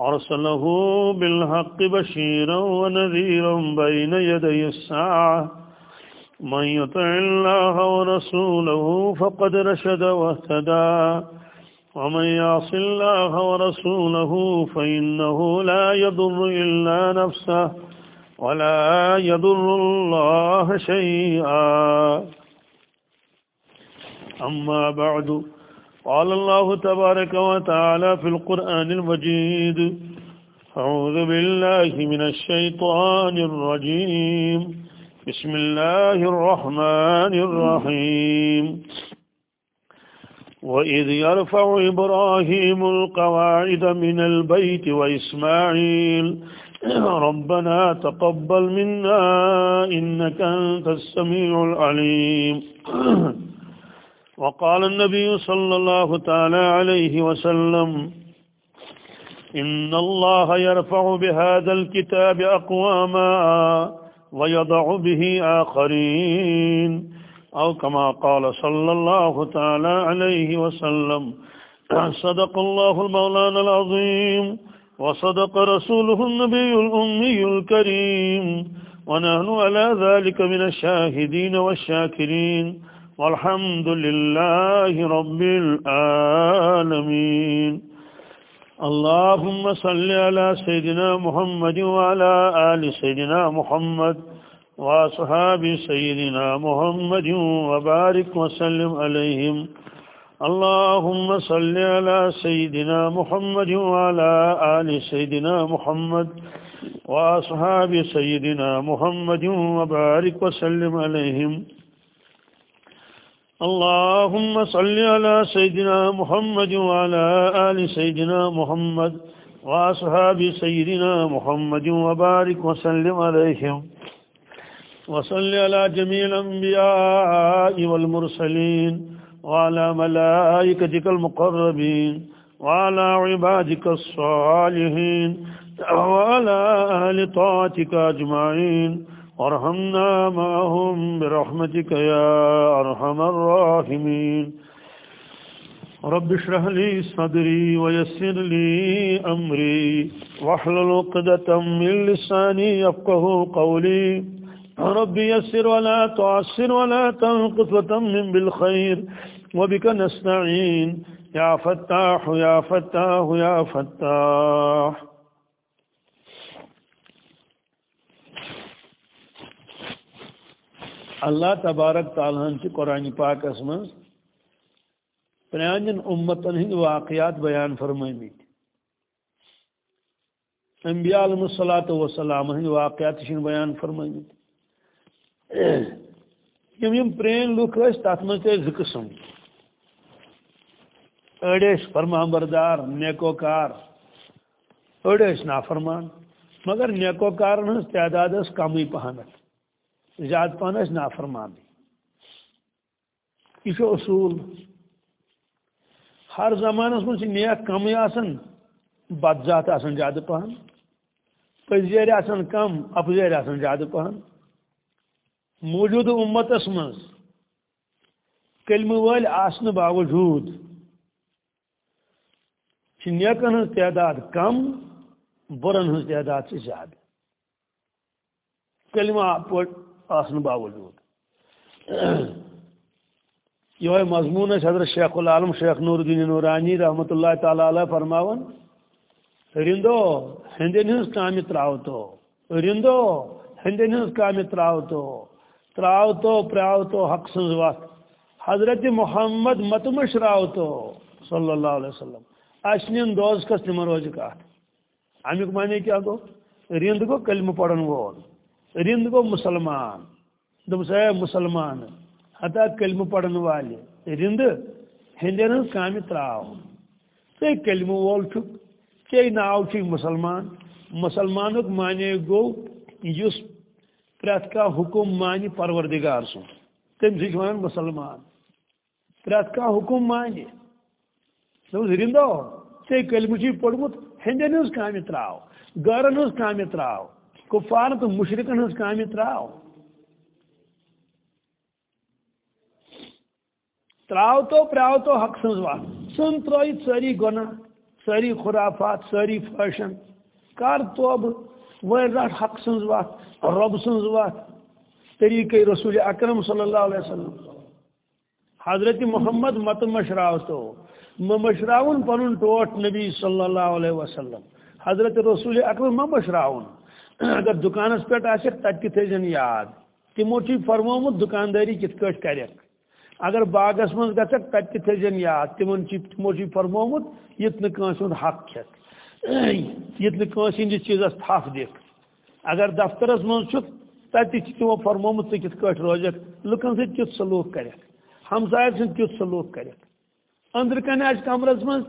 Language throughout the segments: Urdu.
أرسله بالحق بشيرا ونذيرا بين يدي الساعة. من يطع الله ورسوله فقد رشد واهتدى. ومن يعص الله ورسوله فإنه لا يضر إلا نفسه ولا يضر الله شيئا. أما بعد قال الله تبارك وتعالى في القرآن المجيد أعوذ بالله من الشيطان الرجيم. بسم الله الرحمن الرحيم. وإذ يرفع إبراهيم القواعد من البيت وإسماعيل ربنا تقبل منا إنك أنت السميع العليم. وقال النبي صلى الله تعالى عليه وسلم، إن الله يرفع بهذا الكتاب أقواما ويضع به آخرين. أو كما قال صلى الله تعالى عليه وسلم، صدق الله المولانا العظيم، وصدق رسوله النبي الأمي الكريم، ونحن على ذلك من الشاهدين والشاكرين. والحمد لله رب العالمين اللهم صل على سيدنا محمد وعلى آل سيدنا محمد وأصحاب سيدنا محمد وبارك وسلم عليهم اللهم صل على سيدنا محمد وعلى آل سيدنا محمد وأصحاب سيدنا محمد وبارك وسلم عليهم اللهم صل على سيدنا محمد وعلى آل سيدنا محمد وأصحاب سيدنا محمد وبارك وسلم عليهم. وصل على جميع الأنبياء والمرسلين وعلى ملائكتك المقربين وعلى عبادك الصالحين وعلى أهل طاعتك أجمعين. وارحمنا معهم برحمتك يا أرحم الراحمين. رب اشرح لي صدري ويسر لي أمري واحلل عقدة من لساني يفقه قولي. رب يسر ولا تعسر ولا تنقص وتمم بالخير وبك نستعين. يا فتاح يا فتاح يا فتاح. اللہ تبارک تعالیٰ چھ قرآن پاکس من پران امتن ہند واقعات بیان فرمت انبیاء علیہ الصلاۃ وسلام ہند واقعات چھ بیان فرمت یم یم پرین لوک تر مز ز قسم اڑس فرمان بردار نیکوکار اڑس نافرمان، مگر نیکوکارن ہز تعداد کمی پہنت زیادہ پہن نافرمان یہ اصول ہر زمانس من نیک کم آسان بد ذات آسان زیادہ پہن پزیر آسان کم اپزیر آسان زیادہ پہن۔ موجود امتس من کلم ول آسن باوجود نیکن ہز تعداد کم، برن ہز تعداد سے زیادہ۔ کلمہ پٹ آسن باوجود۔ یہ مضمون حضرت شیخ العالم شیخ نور الدین نورانی رحمۃ اللہ تعالی علیہ فرماون، رندو ہندین ہز کامہ تراو تو رندو ہندین ہز کامہ تراو تو تراو تو پراو تو حق سز وقت حضرت محمد مت مشراو تو صلی اللہ علیہ وسلم۔ اشنین دوز کس تمہ روز کات۔ امیک معنی کیا گو؟ رند گو کلمہ پڑھن وول۔ رند گو مسلمان دم سے مسلمان، حتا کلمہ پڑھن والے رند ہندین ہز کامہ تراو تے کلمہ وول چھک تے ناو چھ مسلمان، مسلمانک معنی گو یس پریت کا حکم مانی پروردگار سن۔ تم سی ون مسلمان پریت کا حکم مانی۔ رندو ژے کلمچی پوڑمت ہندین ہز کامہ تراو گرن ہز کامہ تراو کفار تو مشرکن ہز کامہ تراو تراو تو پراو تو حق سنز وات سن تروی ساری گناہ، ساری خرافات، ساری فیشن۔ کر توب وہ رٹ حق سنز وات رب سنز وات طریقہ رسول اکرم صلی اللہ علیہ وسلم۔ حضرت محمد مت مشراو تو۔ مشراون پن ٹوٹ نبی صلی اللہ علیہ وسلم۔ حضرت رسول اکرم ما مشراون اگر دکانس پہ تت تھن یاد۔ تمو چی فرمومت دکانداری کت کٹ کرک اگر باغس من گھک تت تھن یاد۔ تمن تمو چی فرمومت، یت نس حق کھت یہ ہندس چیزس تھپ دکھ اگر دفترس من تتہ تمو فرمومت ٹھیک کٹ روزک۔ لکن ست کت سلوک کرک ہمسائر سن کت سلوک کرک اندر کن آج کمرس من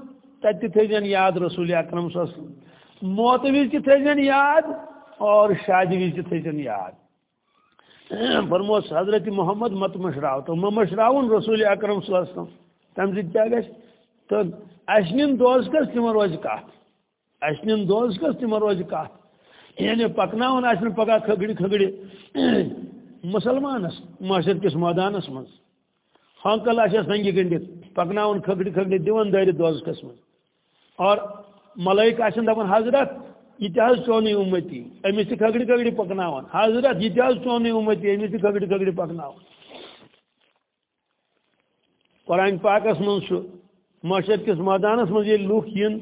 تتہ تھین یاد، رسول اکرم صلی اللہ علیہ وسلم۔ موت وز تہ یاد اور شادی وز تہ یاد۔ فرموس، حضرت محمد مت مشراو تو میں مشراون رسول اکرم صلی اللہ علیہ وسلم۔ تم سب کیا گھر تو اشنین دوز کس تمہ روز کت اشنین دوز کس تمہ روز کت یعنی پکناون آسن پگہ کھگڑی کھگڑی۔ مسلمانس معاشر کس میدانس من ہانکل آس ہاں، سنگی گنڈت پکناون کھگڑی کھگڑی دیون دٲرِتھ دوز کس من اور ملائک آسن دپان حضرت۔ یہ تہ چونی امتی امس تہ کھگڑی کھگڑی حضرت یہ تہ چونی امتی امس تہ کھگڑی کھگڑی قرآن پاکس من معاشر کس میدانس من لوک ین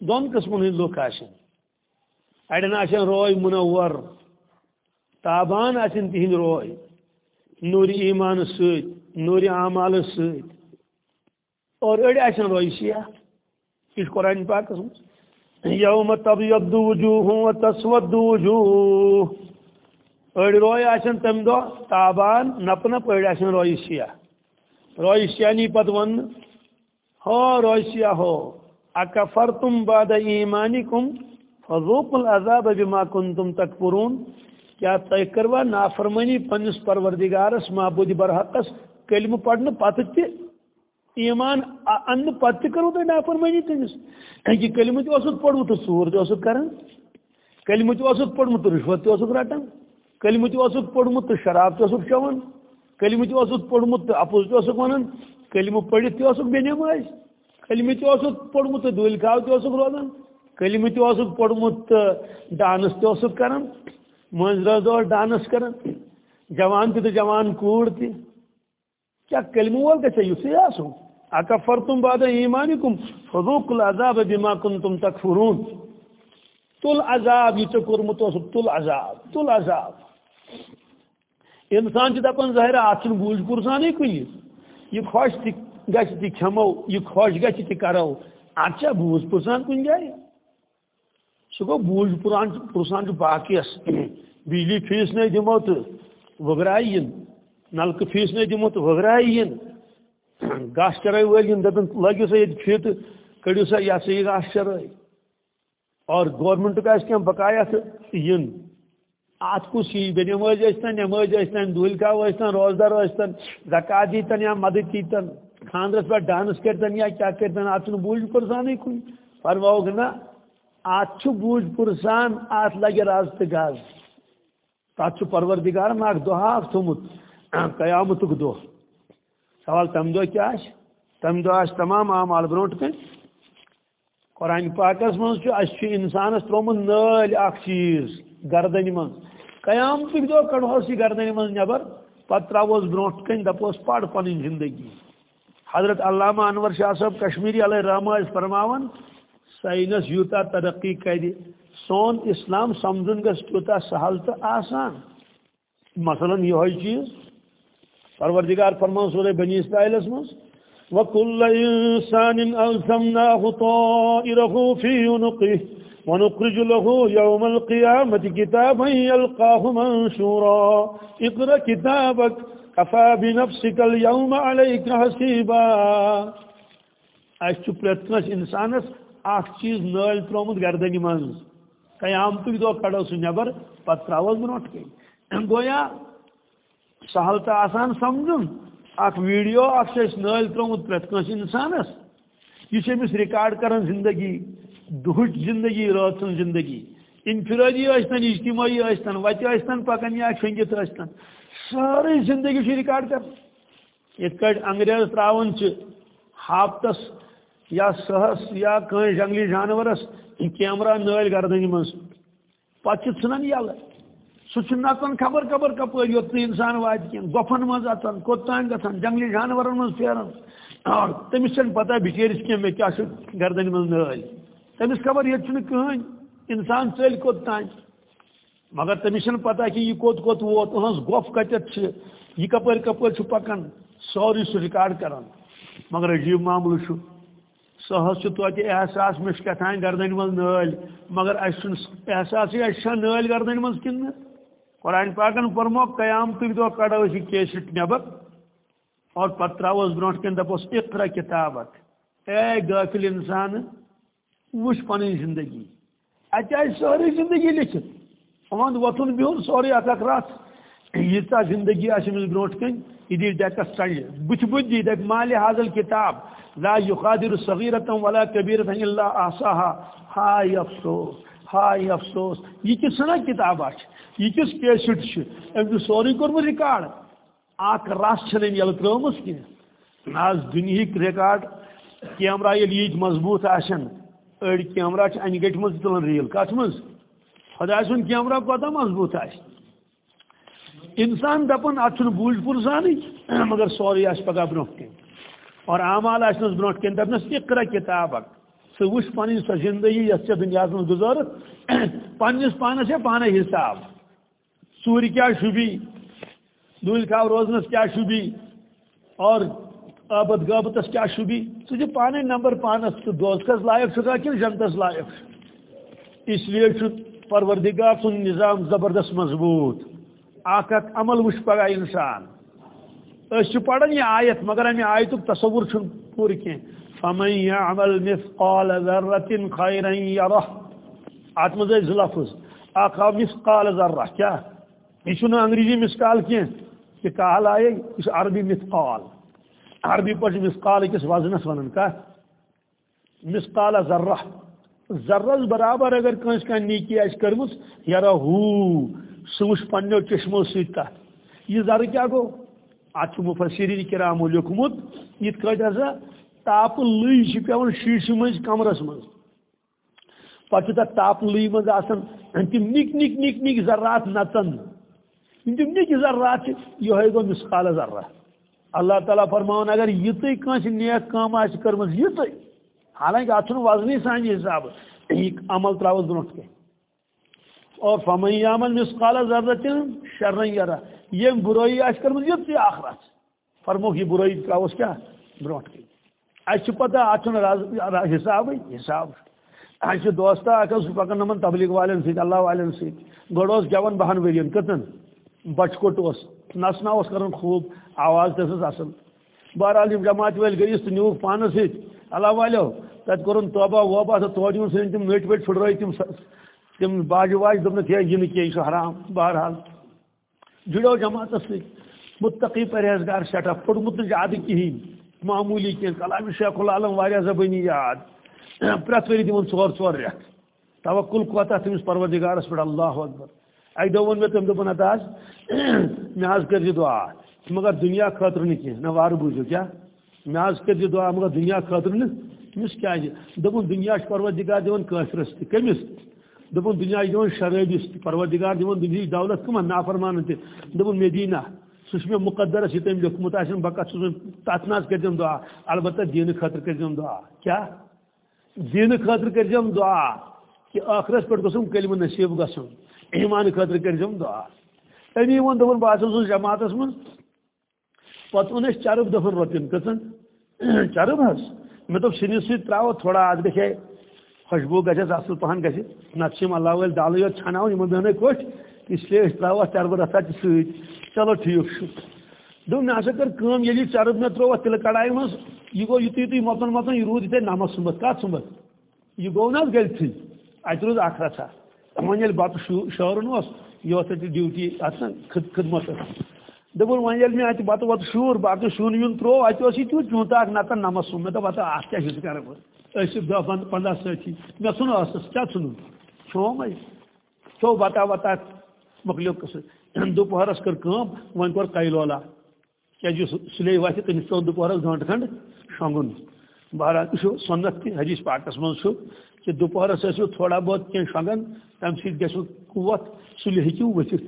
دون قسمن ہند لوک آشن اڑین آشن روی منور تابان آشن تہند روی نور ایمان ست نور اعمال ست اور اڑ آشن روی سیاہ یہ قرآن پاکس پاک یوم تبیض وجوہ و تسود وجوہ۔ اڑ روی آشن تم دو، تابان نپ نپ آشن روی سیاہ روی نی پت ون۔ ہو روی سیاہ ہو۔ اکفرتم بعد ایمانکم فذوقوا العذاب بما کنتم تکفرون۔ کیا تہ کروا نافرمانی پنس پروردگارس، معبود برحقس، کلمہ پڑھنے پتہ تہ۔ ایمان ان پتہ کرو تہ نافرمانی تمس کہ کلمہ تہ اوسط پڑھو تو سور تہ اوسط کران کلمہ تہ اوسط پڑھمت رشوت تہ اوسط رٹان کلمہ تہ اوسط پڑھمت شراب تہ اوسط چوان کلمہ تہ اوسط پڑھمت اپوز تہ اوسط ونان کلمہ پڑھت تہ اوسط بے نماز کلمہ تہ پوڑمت دل کھاو تہ روزان کلمہ تہ پوڑمت ڈانس تہ کران منز روز ڈانس کران جوان تہ جوان کوڑ تہ کیا کلمہ وول گژھِ یُتھُے آسُن اکفرتم بعد ایمانکم؟ فذوق العذاب بما کنتم تکفرون. تل عذاب، یہ ژےٚ کوٚرمُت اوسُکھ تُل عذاب تُل عذاب. انسان دپان ظٲہر اتھ چھُنہٕ بوٗج پُرسانٕے کُنہِ یہِ. خۄش تہِ گژھِ تہِ کھٮ۪مو یہِ خۄش گژھِ کرو اتھ چھا بوٗز پرسان کُنہِ جایہِ سُہ گوٚو بوٗج پُران پرسان باقیس بجلی فیس نے دِمو تہٕ وٕگراے یِن نلکہٕ فیس نے دِمو تہٕ وٕگراے یِن گاسہٕ چرٲے وٲلۍ یِن دَپن لٲگِو سا ییٚتہِ فیٖتہٕ کٔڑِو سا یہِ ہسا یہِ گاسہٕ چرٲے اور گورمنٹُک آسہِ کینٛہہ بقایا تہٕ یِن ات کس یہ بے نماز ٲسۍتن نماز ٲسۍتن دُلۍ کاو ٲسۍتن روزدار ٲسۍتن زکات دیتن یا مدد دیتن خاندرس پہ ڈانس کرتن یا کیا کرتن ات بوجھ پرسان کن فرموک نا ات بوجھ پرسان ات لگے راز تو گاز تک پروردگار اخ دہا تھومت قیامت دہ سوال تم دہ کیا تم دہ تمام عام بروٹ کن؟ قرآن پاکس مز انسانس ترومت نل اخ چیز گردن من قیامت دہ کڑوس یہ گردن من نبر پتہ تروس بروٹ کن دپوس پڑ پن زندگی. حضرت علامہ انور شاہ صاحب کشمیری علیہ رحمہ فرماون سائنس یوتا ترقی کر سون اسلام سمجھن گھس تیوتا سہل تو آسان. مثلا یہ چیز پروردگار فرمان سورہ بنی اسرائیلس مز وَكُلَّ إِنسَانٍ أَلْزَمْنَاهُ طَائِرَهُ فِي يُنُقِهِ، ونخرج له يوم القيامة كتابا يلقاه منشورا، اقرأ كتابك، كفى بنفسك اليوم عليك حسيبا۔ اس پرت کس انسانس اخ چیز نل ترومت گردنی من قیامتک دہ کڑو سہ نبر پتہ تروس بروٹ کن گویا سہل تو آسان سمجھن اخ ویڈیو اخ نل ترومت پرت کس انسانس یہ امس ریکارڈ کران زندگی دہچ زندگی رات سن زندگی۔ انفرادی اشتن اجتماعی اشتن وتہ اشتن پکان یا شنگت اشتن ساری زندگی ریکارڈ کر۔ یت کٹ انگریز تراون ہاپتس یا سہس یا کن جنگلی جانورس کیمرہ نل گردن من پتہ ژھنان یل سہ نژان خبر خبر کپر یوت انسان وات کی گفن مز اچان کوتان گھان جنگلی جانورن من پھیران اور تمس پتہ بچیرس کی مے کیا گردن من نل تمس خبر یہ کہین انسان چل کوت تان مگر تمس پتہ کہ یہ کوت کوت ووت اہس گف کتت یہ کپر کپر پکان سوری سہ ریکارڈ کران۔ مگر عجیب معاملہ سہس توتہ احساس مش کتان گردن من نل مگر اس احساس اس نل گردن من کن قرآن پاکن فرمو قیامتک دہ کڑو اس کیسٹ نبر اور پتہ تروس برونٹ کن دپوس اقرا کتابک اے غافل انسان، وش پن زندگی۔ اچھا، اتہ آئی ساری زندگی لکھت وند وتن بہن سوری اتھ اک رات ییژہ زندگی آس امس برونٹ کن۔ یہ دی ڈیکس چڑھ بت بت دی دپ مال حاضل کتاب۔ لا يقادر صغيرة ولا كبيرة إلا أحصاها هاي افسوس۔ ہائی افسوس، یہ کس سنا کتاب یہ کس کیسٹ أمۍ سورُے کوٚرمُت رِکاڈ اکھ رس چھنہٕ أمۍ ییٚلہٕ ترٛٲومٕژ کینٛہہ آز دُنہِکۍ رِکاڈ کیمرا ییٚلہِ ییٖتۍ مضبوٗط آسن أڑۍ کیمرا چھِ اَنہِ گٔٹۍ منٛز تُلان ریٖل کَتھ منٛز خۄداے کیمرا کوتاہ مضبوٗط آسہِ اِنسان دَپان اَتھ چھُنہٕ بوٗلۍ مگر سورُے آسہِ پگاہ برونٛہہ کَنہِ اور اعمال آسنس برونٹ کن دپنس اقرا کتابک۔ سہ وچ پن سو زندگی یس ژے دنیا من گزارت پنس پانس یا پانے حساب ژور کیا شوبی دول کھاو روزنس کیا شوبی اور آبد غابتس کیا شوبی ژٕ پانے نمبر پانس تو دوزکس لائق چھکا کن جنتس لائق اس لیے پروردگار سن نظام زبردست مضبوط اکھ عمل وچ پگہ انسان اس پڑھن یہ آیت مگر امی آیت تصور پور کی فمن يعمل مثقال ذرة خيرا يره ات مز لفظ اخ مثقال ذره کیا؟ یہ چھن انگریزی مثقال کی کہ کہل آئے اس عربی مثقال. عربی پہ مثقال کس وزنس ونن کا؟ مثقال ذره ذرہ برابر اگر کنس کا نیکی آس کرمس یرا ہو سوش پنو چشمو سیت یہ ذرہ کیا گو؟ ات مفسرین کرامو لیوکھمت یت کٹ ہسا تاپ لئی پیون شیشہ مز کمرس مز پتہ تک تاپ لئی مز آسان تم نک نک نک نک ذرات نتن تم نک ذرات یہ گو مسقال ذرہ۔ اللہ تعالیٰ فرمان اگر یت کنس نیک کام آس کرمز یت حالانکہ ات وزنی سان حساب یہ عمل تراوس برو کی اور فمن عمل مسقال ذرت شرن یرا یم برائی آس کرمز یت تی آخرت۔ فرموک یہ برائی تراوس کیا بروٹ کی اچھا اچھا اس پتہ ات حساب حساب اس دوستا اکھ پکان نمن تبلیغ والن سیت، اللہ والن سیت۔ گوڑ جوان بہن ورین کتن؟ بچکٹ اس نسنا اس کرن خوب، آواز تس اصل۔ بہرحال یم جماعت ول گئیس تو نیوک پانس سیت۔ اللہ والو، تت کرن توبہ ووبہ تو توجہ سن تم نٹ وٹ پھڑرٲے تم تم باج واج دپنک ہے یہ نہ حرام۔ بہرحال، جڑو جماعت سی متقی پرہیزگار سیٹ اپ پڑمت زیادہ کہین معمولی کی کلام شیخ العالم واریاہ زبانی یاد. پرت وری دن ژور ژور رٮ۪تھ توکل کوتاہ تٔمِس پروردگارس پٮ۪ٹھ اللہ اکبر. اکہِ دۄہ ووٚن مےٚ تٔمۍ دوٚپُن ہتا حظ مےٚ حظ کٔرزِ دعا. مگر دُنیا خٲطرٕ نہٕ کینٛہہ نہ وارٕ بوٗزِو کیٛاہ مےٚ حظ کٔرزِ دعا، مگر دُنیا خٲطرٕ نہٕ أمِس کیٛازِ دوٚپُن دُنیا چھُ پروردگار دِوان کٲفرس تہِ کٔمِس دوٚپُن دُنیا چھُ دِوان شرٲبِس تہِ پروردگار دِوان دُنہِچ دولت کٕمن نافرمانن تہِ دوٚپُن مےٚ دی نہ سہ مے مقدرس یہ تم لیوکھمت آن بہ کت سوزن تت نہ کرزم دعا۔ البتہ دین خاطر کرزم دعا۔ کیا؟ دین خاطر کرزم دعا کہ آخرس پہ گھم کلم نصیب گھن ایمان خطر کرم دعا۔ امی وون دپن بہت اوسس جماعتس من۔ پتہ اون اس چرب دفن روپین کتن۔ چرب حس مے مطلب دوپ سنس سی تراو تھوڑا ات گژھے خوشبو گژھس اصل پہن گژھِ نتہ اللہ ول دالے یوت چھناون یمن بہنے کوٹ اس لیے تراو چرب رسا تہ چلو ٹھیک۔ چھُ دوٚپ مےٚ ہسا کٔر کٲم، ییٚلہِ یہِ چرب مےٚ ترٛوو اَتھ تِلہٕ کڑایہِ منٛز، یہِ گوٚو یُتُے یُتُے مۄژن مۄژن یہِ روٗد یِتھٕے یِتھے نمس سُمبتھ کتھ سُمبتھ یہ گو نا گلتھی اتہ روز اخ رژھا۔ وۄنۍ ییٚلہِ بتہٕ شورن اوس، یہ اوس اتہِ ڈیوٹی اتھ خدمت۔ دوٚپُن، وۄنۍ ییٚلہِ مےٚ اتہِ بتہٕ وتہٕ شوٗر باقٕے سیُن ویُن ترٛوو، اتہِ اوس یہِ تیُتھ چوٗنٛتہٕ اکھ نتہٕ نمس سُم مےٚ دوٚپ ہتا اتھ کیٛاہ چھُس کران بہٕ؟ أسۍ چھِ دہ پنٛداہ سۭتی مےٚ ژھُن ٲسس، کیٛاہ ژھُنُن کھیوٚومے کھیوٚو بتا وتا مۄکلیو قصہٕ دُپہرس کٔر کٲم وۄنۍ کوٚر کیلولا کیٛازِ یُس سُلے وتھِ تٔمِس پیوٚو دُپہرس گنٛٹہٕ کھنٛڈ شۄنٛگُن بہرحال یہ سنت تہ حدیث پاکس من کہ دوپہرس ٲسِو تھوڑا بہت کی شۄنٛگان تمہِ سۭتۍ گژھِ قوت سُلہِ ہیٚکِو ؤتھِتھ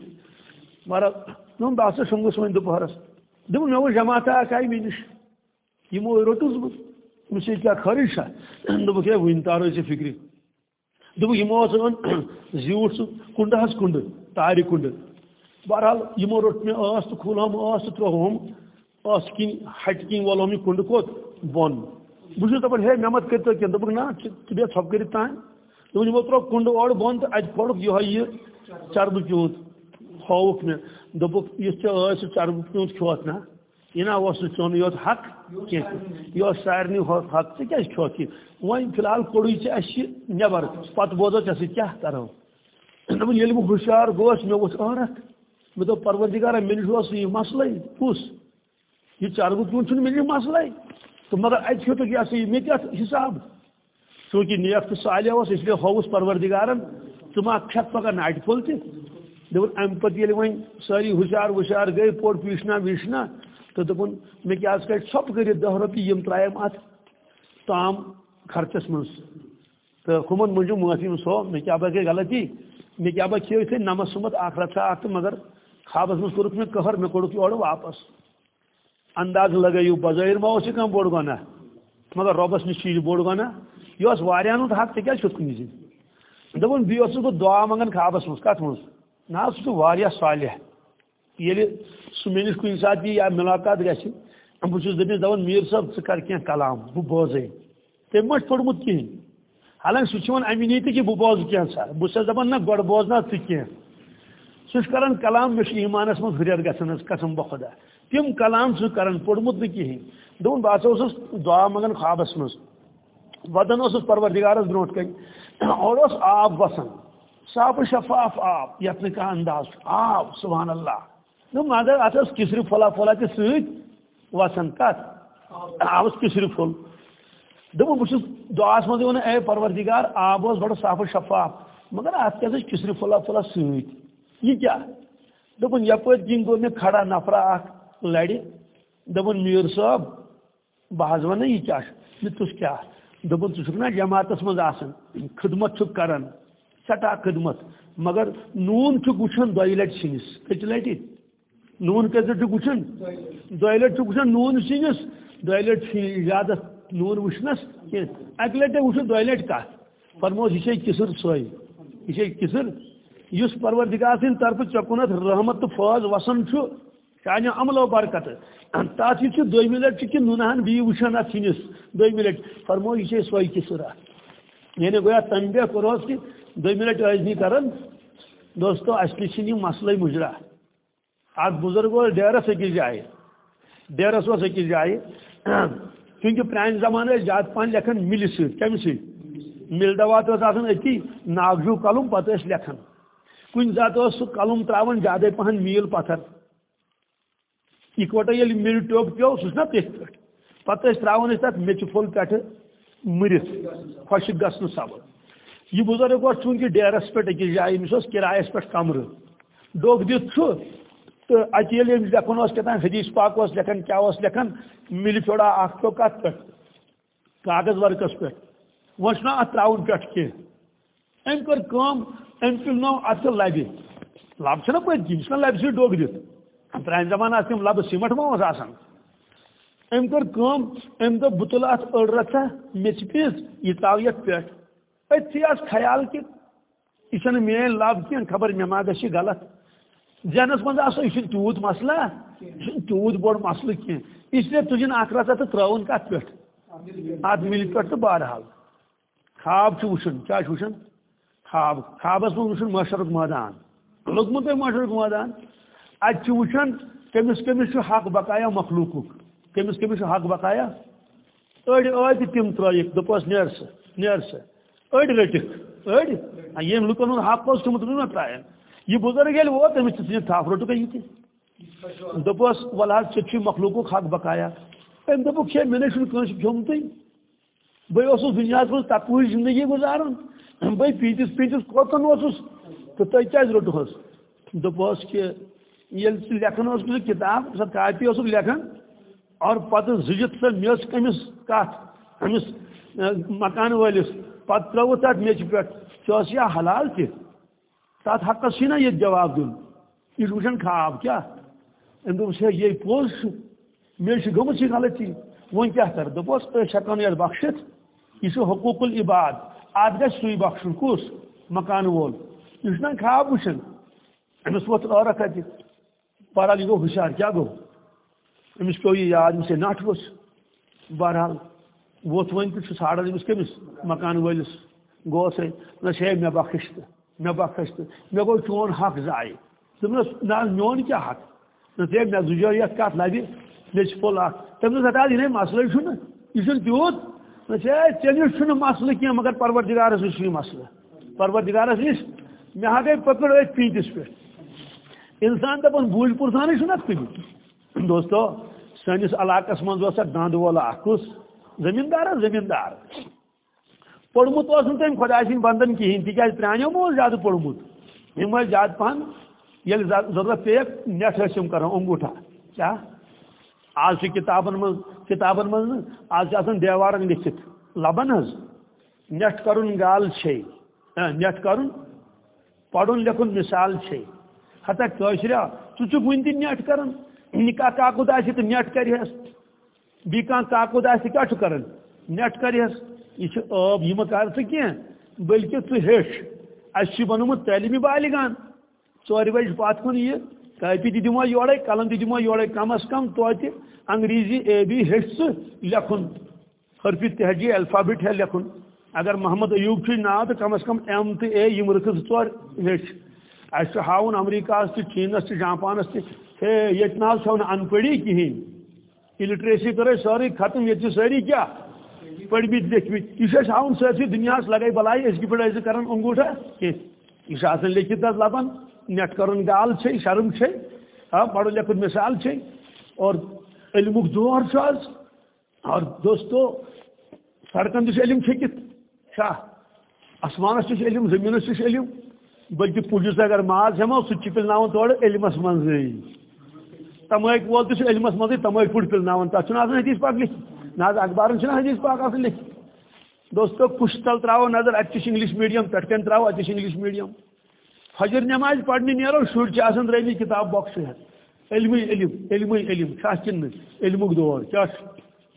بہرحال دوٚپُن بہٕ ہسا شۄنٛگُس وۄنۍ دوپہرس دوٚپُن مےٚ وٕچھ جماعتہ اکھ آیہِ مےٚ نِش۔ یِمو روٚٹُس بہٕ أمِس سۭتۍ کیٛاہ خٲرٕے چھا دوٚپُکھ ہے وٕنۍ تارو ژےٚ فِکرِ دوٚپُکھ یِمو اوس اوٚن زیوٗٹھ سُہ کُنڈٕ حظ کُنڈٕ تارِ کُنڈٕ۔ بہرحال یِمو روٚٹ مےٚ ٲس تہٕ کھُلوم ٲس تہٕ ترٛووُم ٲس کِنۍ، ہٹہِ کِنۍ وولوم یہِ کُنڈٕ کوٚت بۄن۔ بہٕ چھُس دپان، ہے، مےٚ مت کٔرۍتو کینٛہہ. دوٚپُکھ، نہ، ژٕ بیٚہہ ژھۄپہٕ کٔرِتھ تانۍ. دوٚپُن، یِمو ترٛوو کُنڈٕ اورٕ بۄن تہٕ اَتہِ کھولُکھ، یِہوے یہِ چربہٕ پیوٗنٛت ہووُکھ مےٚ۔ دوٚپُکھ، یُس ژےٚ ٲسۍ سُہ چربہٕ پیوٗنٛت کھیوٚتھ نا یہِ نا اوس نہٕ چون یوت حق کینٛہہ۔ یہِ اوس سارنٕے حق، ژٕ کیٛازِ کھیوٚتھ یہِ؟ وۄنۍ فی الحال کوٚڑُے ژےٚ اَسہِ یہِ نٮ۪بر۔ پتہٕ بوزو ژےٚ سۭتۍ کیٛاہ کرو۔ دوٚپُن، ییٚلہِ بہٕ ہُشیار گوس، مےٚ ووٚتھ ٲرکھ مےٚ دوٚپ پروردِگارا مےٚ نِش اوس یہِ مسلے کُس یہ چربہٕ پیوٗنٛت چھُنہٕ مےٚ نِش مسلے تو مگر اتہِ ہیوٚتُکھ یہ سا یہ مےٚ کیٛاہ حِساب؟ چوٗنٛکہِ نیک تہٕ صالح اوس اس لیے ہووُس پروردِگارن ژٕ ما کھٮ۪تھ پگاہ ناٹہِ پھوٚل تہِ دوٚپُن اَمہِ پتہٕ ییٚلہِ وۄنۍ سٲری ہُشار وُشار گٔے پوٚر پیٖشنا ویٖشنا۔ تہٕ دوٚپُن مےٚ کیٛاہ حظ کَڑِ ژھۄپہٕ کٔرِتھ دہ رۄپیہِ یِم ترٛایَم اَتھ تام خرچس منٛز تہٕ ہُمن موٗجوٗب معٲفی منٛز ہو مےٚ کیٛاہ با گٔے غلطی؟ مےٚ کیٛاہ با کھیٚو یِتھٕے نمس سُمت اکھ رَژھا اکھ تہٕ مگر خوابس منٛز کوٚرُکھ مےٚ کٔہر مےٚ کوٚڑُکھ یورٕ واپس۔ انداز لگٲیِو بظٲہر ما اوس یہِ کانٛہہ بوٚڑ مگر رۄبس نِش چھُ یہِ بوٚڑ گۄناہ یہِ اوس واریاہن ہُنٛد حق ژےٚ کیٛازِ چھُتھ کُنہِ زِ دوٚپُن دعا منٛگان خوابس منٛز کتھ منٛز نہ حظ واریاہ صالح۔ ییٚلہِ سُہ مےٚ نِش کُنہِ ساتہٕ یا مُلاقات گژھِ بہٕ چھُس دٔپمِس دپان میٖر صٲب ژٕ کر کینٛہہ کلام۔ بہٕ بوزے تٔمۍ ما چھُ پوٚرمُت کِہیٖنۍ حالانکہِ سُہ چھُ امی نیہِ تہِ کہِ بہٕ بوزٕ کینٛہہ سا۔ بہٕ چھَس دپان نہ گۄڈٕ بوزناو ژٕ کینٛہہ سُہ چھُ کران کلام مےٚ ایمانس منٛز ہُریر گژھان حظ قسم بہ خۄدا تِم کلام چھُ کران پوٚرمُت نہٕ کِہیٖنۍ دوٚپُن بہٕ ہسا اوسُس دعا منٛگان خوابس منٛز ودان اوسُس پروردِگارس برونٛٹھ کَنۍ اورٕ اوس آب وسان صاف شفاف آب۔ یتھ نہٕ کانٛہہ انداز۔ آب، سبحان اللہ۔ دوٚپ مگر اتھ ٲس کِسرِ پھۄلا پھۄلا تہِ سۭتۍ وسان کتھ آبس کِسرِ پھوٚل۔ دوٚپُن بہٕ چھُس دعاہس منٛزٕے اے پروردِگار، آب اوس بڑٕ صاف شفاف۔ مگر اتھ کیٛاہ ٲسۍ کِسرِ پھۄلا پھۄلا سۭتۍ یہ کیٛاہ دوٚپُن یپٲرۍ کِنۍ گوٚو مےٚ کھڑا نفرا اکھ لرِ دوٚپُن میٖر صٲب بہٕ حظ وَنہٕ یہِ کیٛاہ چھُ مےٚ تُس نا جماعتس منٛز خدمت چھُکھ کران خدمت۔ مگر نوٗن چھُکھ وٕچھان دۄیہِ لٹہِ سِنِس کٔژِ لٹہِ نوٗن کٔژِ لٹہِ چھُکھ وٕچھان دۄیہِ لٹہِ چھُکھ وٕچھان نوٗن سِنِس دۄیہِ لٹہِ چھِ اِجازت نوٗن وٕچھنس کینٛہہ اکہِ لٹہِ وٕچھُن دۄیہِ لٹہِ فرموس یہِ چھے کِسر سۄے یہِ چھے یُس پروردِگار سٕنٛدِ طرفہٕ ژےٚ کُنتھ رحمت تہٕ فٲض وسان چھُ یعنی چانہِ عملو برکتہٕ تتھ یہِ چھُ دوٚیمہِ لٹہِ چھُ کہِ نُنہٕ ہن بیٚیہِ وٕچھان اتھ فرمو یہِ چھے سۄے کِسر یعنی گویا تمہِ دۄہ کوٚرہوس کہِ دوٚیمہِ لٹہِ ٲسۍ کران۔ دوستو، اَسہِ نِش چھِنہٕ یِم مسلے مُجرا۔ ڈیرس أکِس جایہِ۔ ڈیرس اوس أکِس جایہِ۔ چوٗنٛکہِ پرانہِ زمانہٕ ٲسۍ زیادٕ پہن لیکھان مِلہِ سۭتۍ، کمہِ سۭتۍ؟ دوات ٲس آسان أتی، ناگجوٗ کلُم لیکھان کُنہِ ساتہٕ اوس سُہ کلُم پہن میٖل پتھر۔ اِکوٹے ییٚلہِ مِلہِ ٹوٚپ پیوٚو، سُہ چھُنہ تٔتھۍ پٮ۪ٹھ پتہٕ ٲسۍ تراوان أسۍ تتھ میٚژِ پھوٚل پٮ۪ٹھٕ سبب۔ یہ بزرگ اوس چوٗنٛکہِ ڈیرس پٮ۪ٹھ أکِس جایہِ أمِس اوس کِرایس پٮ۪ٹھ کمرٕ۔ ڈوٚگ دِتھ چھُ تہٕ اتہِ ییٚلہِ حدیث پاک اوس لیکھان، کیٛاہ اوس لیکھان؟ مِلہِ پھیوڑا اکھ پیوٚو کتھ پٮ۪ٹھ؟ کاغذ ورقس پٮ۪ٹھ۔ وۄنۍ چھُنہ اتھ تراوُن پٮ۪ٹھ کینٛہہ أمۍ کٔر کٲم أمۍ تُلنو لبہِ لب چھنہ پٔتۍ کِنۍ یہِ چھُنہ لبہِ سۭتۍ ڈوٚگ دِتھ پرانہِ زمانہٕ آسہٕ تِم لبہٕ سیٖمٹ ما اوس آسان أمۍ کٔر کٲم أمۍ دوٚپ بہٕ تُلہٕ اتھ أڑ رژھا میٚژِ پیٖنٛژ یہِ تراو یتھ پٮ۪ٹھ أتھی آس خیال کہِ یہ میری لب کی خبر مے ما گی غلط ذہنس مز آسو یہ تیوت مسئلہ یہ تیوت بوڑ مسئلہ کی اس لیے تجن اخ رسا تو ترون کت پہ ات مل پہ بہرحال خواب وچن کیا وچن خواب خوابس من وچن معاشرک میدان لوگمت معاشرک میدان ات اچھا وچن کمس کمس حق بقایا مخلوق کمس کمس حق بقایا؟ اڑ ات تم ترائک دپس نیر سا نیر سا اڑ رٹک اڑ ہاں، یم لکن ہند حق اس تم تم ترائن یہ بزرگ یل ووت تمس تھی تھاپ رٹو گئی تھی دپس ول حظ مخلوق حق بقایا. ام دپک شے میں نے کنس کھومت بے دنیا من تقوی زندگی گزاران بے پیتس پیتس کوتن اوسس، تو تہ کیاز رٹوس دپس کہ یل لکھن اس کتاب سب کاپی اس لکھن۔ اور پتہ زجت سر میس کمس کت امس مکان ولس پتہ ترو تک میچ پہ چھ یا حلال تہ تات حقس نا یہ جواب دن۔ یہ وچن خواب کیا؟ ام دوس یہ پوز مے گمت یہ غلطی ون کیا کر دپس ہکان یہ بخشت۔ یہ حقوق العباد۔ ات گھر سی بخشن کس مکان وول۔ یہ نا خواب وچن امس ووت عورت اتہ جی۔ بہرحال یہ گو ہوشیار کیا گو۔ امس پیو یہ یاد امس نٹ وس بہرحال ووت ون تو ژھانڈان امس کمس مکان ولس گو سے نہ مے بخش تہ مے بخش تو مے گو چون حق ضائع دس نا میون کیا حق؟ نہ مے زجر یت کت لبہ مے پھل اخ تم دس ہتا یہ مسئلہ چھ یہ تیوت۔ ژےٚ نش کی مگر پروردگارس نش یہ مسئلہ۔ پروردگارس نش مے ہا گئی پکڑ اتھ پیتس پہ۔ انسان دپان بوجھ پرسانے چھُنہ کُنہِ دوستو سٲنِس علاقس منٛز اوس اکھ وول اکھ کُس زمیٖندار زمیٖندار۔ پوٚرمُت اوس نہٕ تٔمۍ خۄدا سٕنٛدۍ بنٛدن کِہیٖنۍ تِکیٛازِ پرٛانیو ما اوس زیادٕ پوٚرمُت یِم ٲسۍ زیادٕ پہن۔ ییٚلہِ ضروٗرت پیٚیَکھ نٮ۪ٹ ٲسۍ یِم کران انگوٗٹھا۔ کیٛاہ آز چھِ کِتابن منٛز کِتابن منٛز نہٕ دیوارن لیکھِتھ لبن حظ نٮ۪ٹ کرُن گال چھے. نٮ۪ٹ کرُن پرُن لیکھُن مِثال ہتا کٲشریا ژٕ چھُکھ وُنہِ تہِ نٮ۪ٹ کران نِکاح کاکُد آسہِ تہٕ نٮ۪ٹ کرِہس بیٚیہِ کانٛہہ یہ عب یہ کر کی بلکہ ژھ اس بنوت تعلیمی بالغان. ژور بج پات کن یہ؟ کاپی تہ دمو یورے قلم تہ دمو یورے کم از کم توتہ انگریزی اے بی ہٹ ژٕ لکھن حرف تہجی الفابٹ ہے لکھن اگر محمد ایوب چھ نا تو کم از کم ایم تو اے یم رکھ ژور ہٹ اس ہاؤن امریکہ تہ چینس تہ جاپانس تہ ہے یہ نا چھو ان پڑھی کہین الٹریسی کرے ساری ختم یہ ساری کیا پڑھ بھی لکھ بھی یہ ہاؤن سرسی دنیا لگائی بلائی اس کی پڑھائی کرن انگوٹھا یہ آسان لکھت تک لبن نیٹ کرن گال چھ شرم چھ ہاں پڑھ لکھ مثال چھ اور علمک دور آز اور دوستو سڑکن تہ علم پھکت کیا آسمانس تہ علم زمینس تہ علم۔ بلکہ پولیس اگر ماز ہمو سہ پلنا تور علمس من تماک وول تہ علمس من تماک پوڑ پلنا تک حدیث پاک لکھ۔ نہ اخبار حدیث پاک آسان لکھ۔ دوستو کشتل تراو نظر اتہ انگلش میڈیم پٹ کن تراو اتہ انگلش میڈیم۔ فجر نماز پڑھنے نیرو شر آسان ترمی کتاب بخش علم علم علم علم کن علمک دور کیا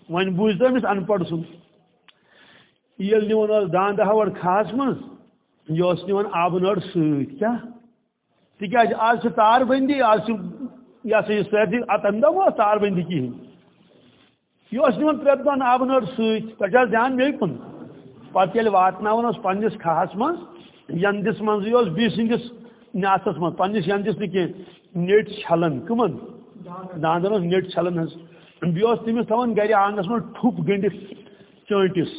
ون بوز تو امس ان پڑھ سن۔ یل نون داند ہور کھاس من یہ نون آب نڑ ست کیا تکیاز آج تار بندی آج یہ سا یہ سردی ات اندہ تار بندی کہین یہ نوان پریت دن آب نر ستھ دھیان مے کن۔ پتہ واتن پنس کھہس من یندس منزی بی سندس نیاسس من پنس یندس نی نیٹ چھلن کمن داندن نیٹ چھلن حس بیس تمس تھوان گھر آنگنس من ٹھپ گنڈت چٲنٹس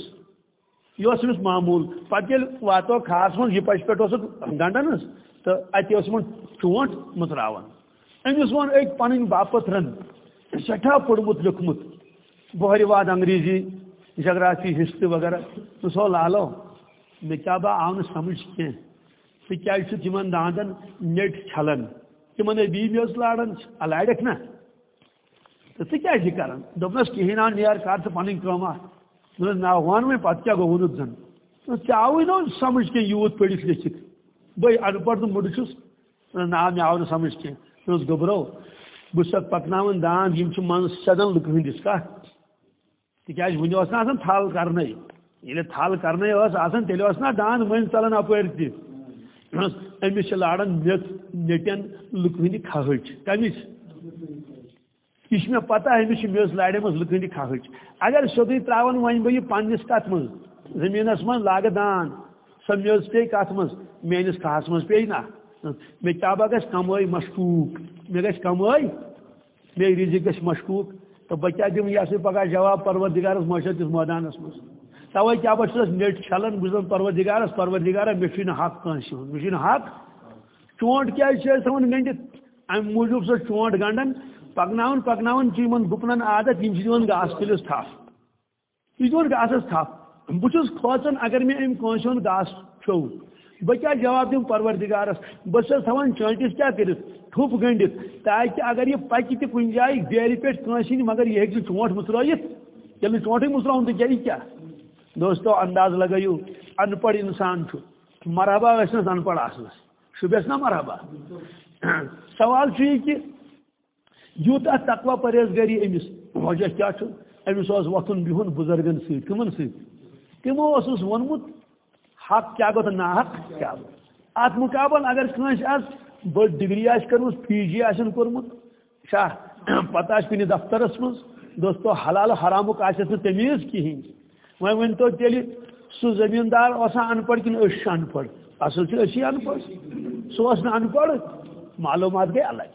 یہ تمس معمول پتہ یل واتو کھہس من یہ پچ پہ گنڈان تو اتہ چونٹ متراوان امس ون اک پن باپت رن سٹھا پوڑمت لیکھمت بہر واد انگریزی جغرافی ہسٹری وغیرہ تو سو لالو مے کیا آو نا سمجھ کی تکیاز تمن داندن نیٹ چھلن تمن بی میس لاڑن لاڑک نا۔ تو ژٕ کران دوپنس کہین آن نیار کر ژٕ پنٕنۍ کٲم نا وَن وۄنۍ پتہٕ کیٛاہ گوٚو ووٚنُتھ زن۔ ژےٚ آوٕے نا سمجھ کینٛہہ یوٗت پٔرِتھ لیکھِتھ بٔے اَن پڑھ تہٕ موٚڈ چھُس نا مےٚ آو نہٕ سمجھ کینٛہہ مےٚ اوس گوٚبرو بہٕ داند یِم چھِ منٛز سیدن لُکہٕ ہٕنٛدِس کتھ تکیاز ون نا تھل کرنے یعنی یل تھل کرنے آسان تیل نا داند من ژلان اپر تہ امس لاران میت نیٹن لک ہند کھہچ کمچ یہ پتہ امس میز لاڑ مز لک ہند کھہچ اگر سیودی تراون ون بہ پنس کت مز زمینس من لاگ دان۔ سو میز پی کت مز میانس کھہس مز پی نا۔ مے کعبہ گھس کمائی مشکوک۔ مے گھس کمائی مے رزق گھس مشکوک۔ تو بہ کیا دم یہ پگہ جواب پروردگارس معاشرتس میدانس مز۔ توے کیا بہ چھس نیٹ چھلن بہ پروردگارس پروردگارا مے چھن حق کانس مے چھن حق؟ چونٹ کیا چھ سون گنڈت ام موجوب سو چونٹ گنڈن، پکناون پکناون چھ یمن گپنن عادت یم چھ دون گاس پلس تھاپ یہ دون گاسس تھاپ بہت کھوچان اگر میں ام کانس گاس چھو۔ بہ کیا جواب دم پروردگارس بس تھوان چانٹس کیا کر ٹھپ گنڈت تاکہ اگر یہ پکہ تہ کن جائے بیری پہ کنس مگر یہ ہیکہ چونٹ مترائت یل یعنی چونٹے متراؤن تو کیا کیا؟ دوستو، انداز لگائیو ان پڑھ انسان چھ مرحبا گھنس ان پڑھ آسنس شبس نا مرحبا۔ سوال یہ کہ یوتہ تقوا پرہیزگاری امس وجہ کیا امس وتھن بہن بزرگن ست کمن ست تمو اس ونمت حق کیا گو تو نا حق کیا گو ات مقابل اگر کنس آز بڑ ڈگری آس کرمس پی جی آسن کورمت شاہ، پتہ آس کن دفترس مز۔ دوستو، حلال حرامک آس تمیز کہین وۄنۍ ؤنۍ تو تیٚلہِ سُہ زٔمیٖندار اوسا ان پڑھ کِنہٕ أسۍ چھِ ان پڑھ اصل چھِ أسی ان پڑھ سُہ اوس نہٕ ان پڑھ معلوٗمات گٔے الگ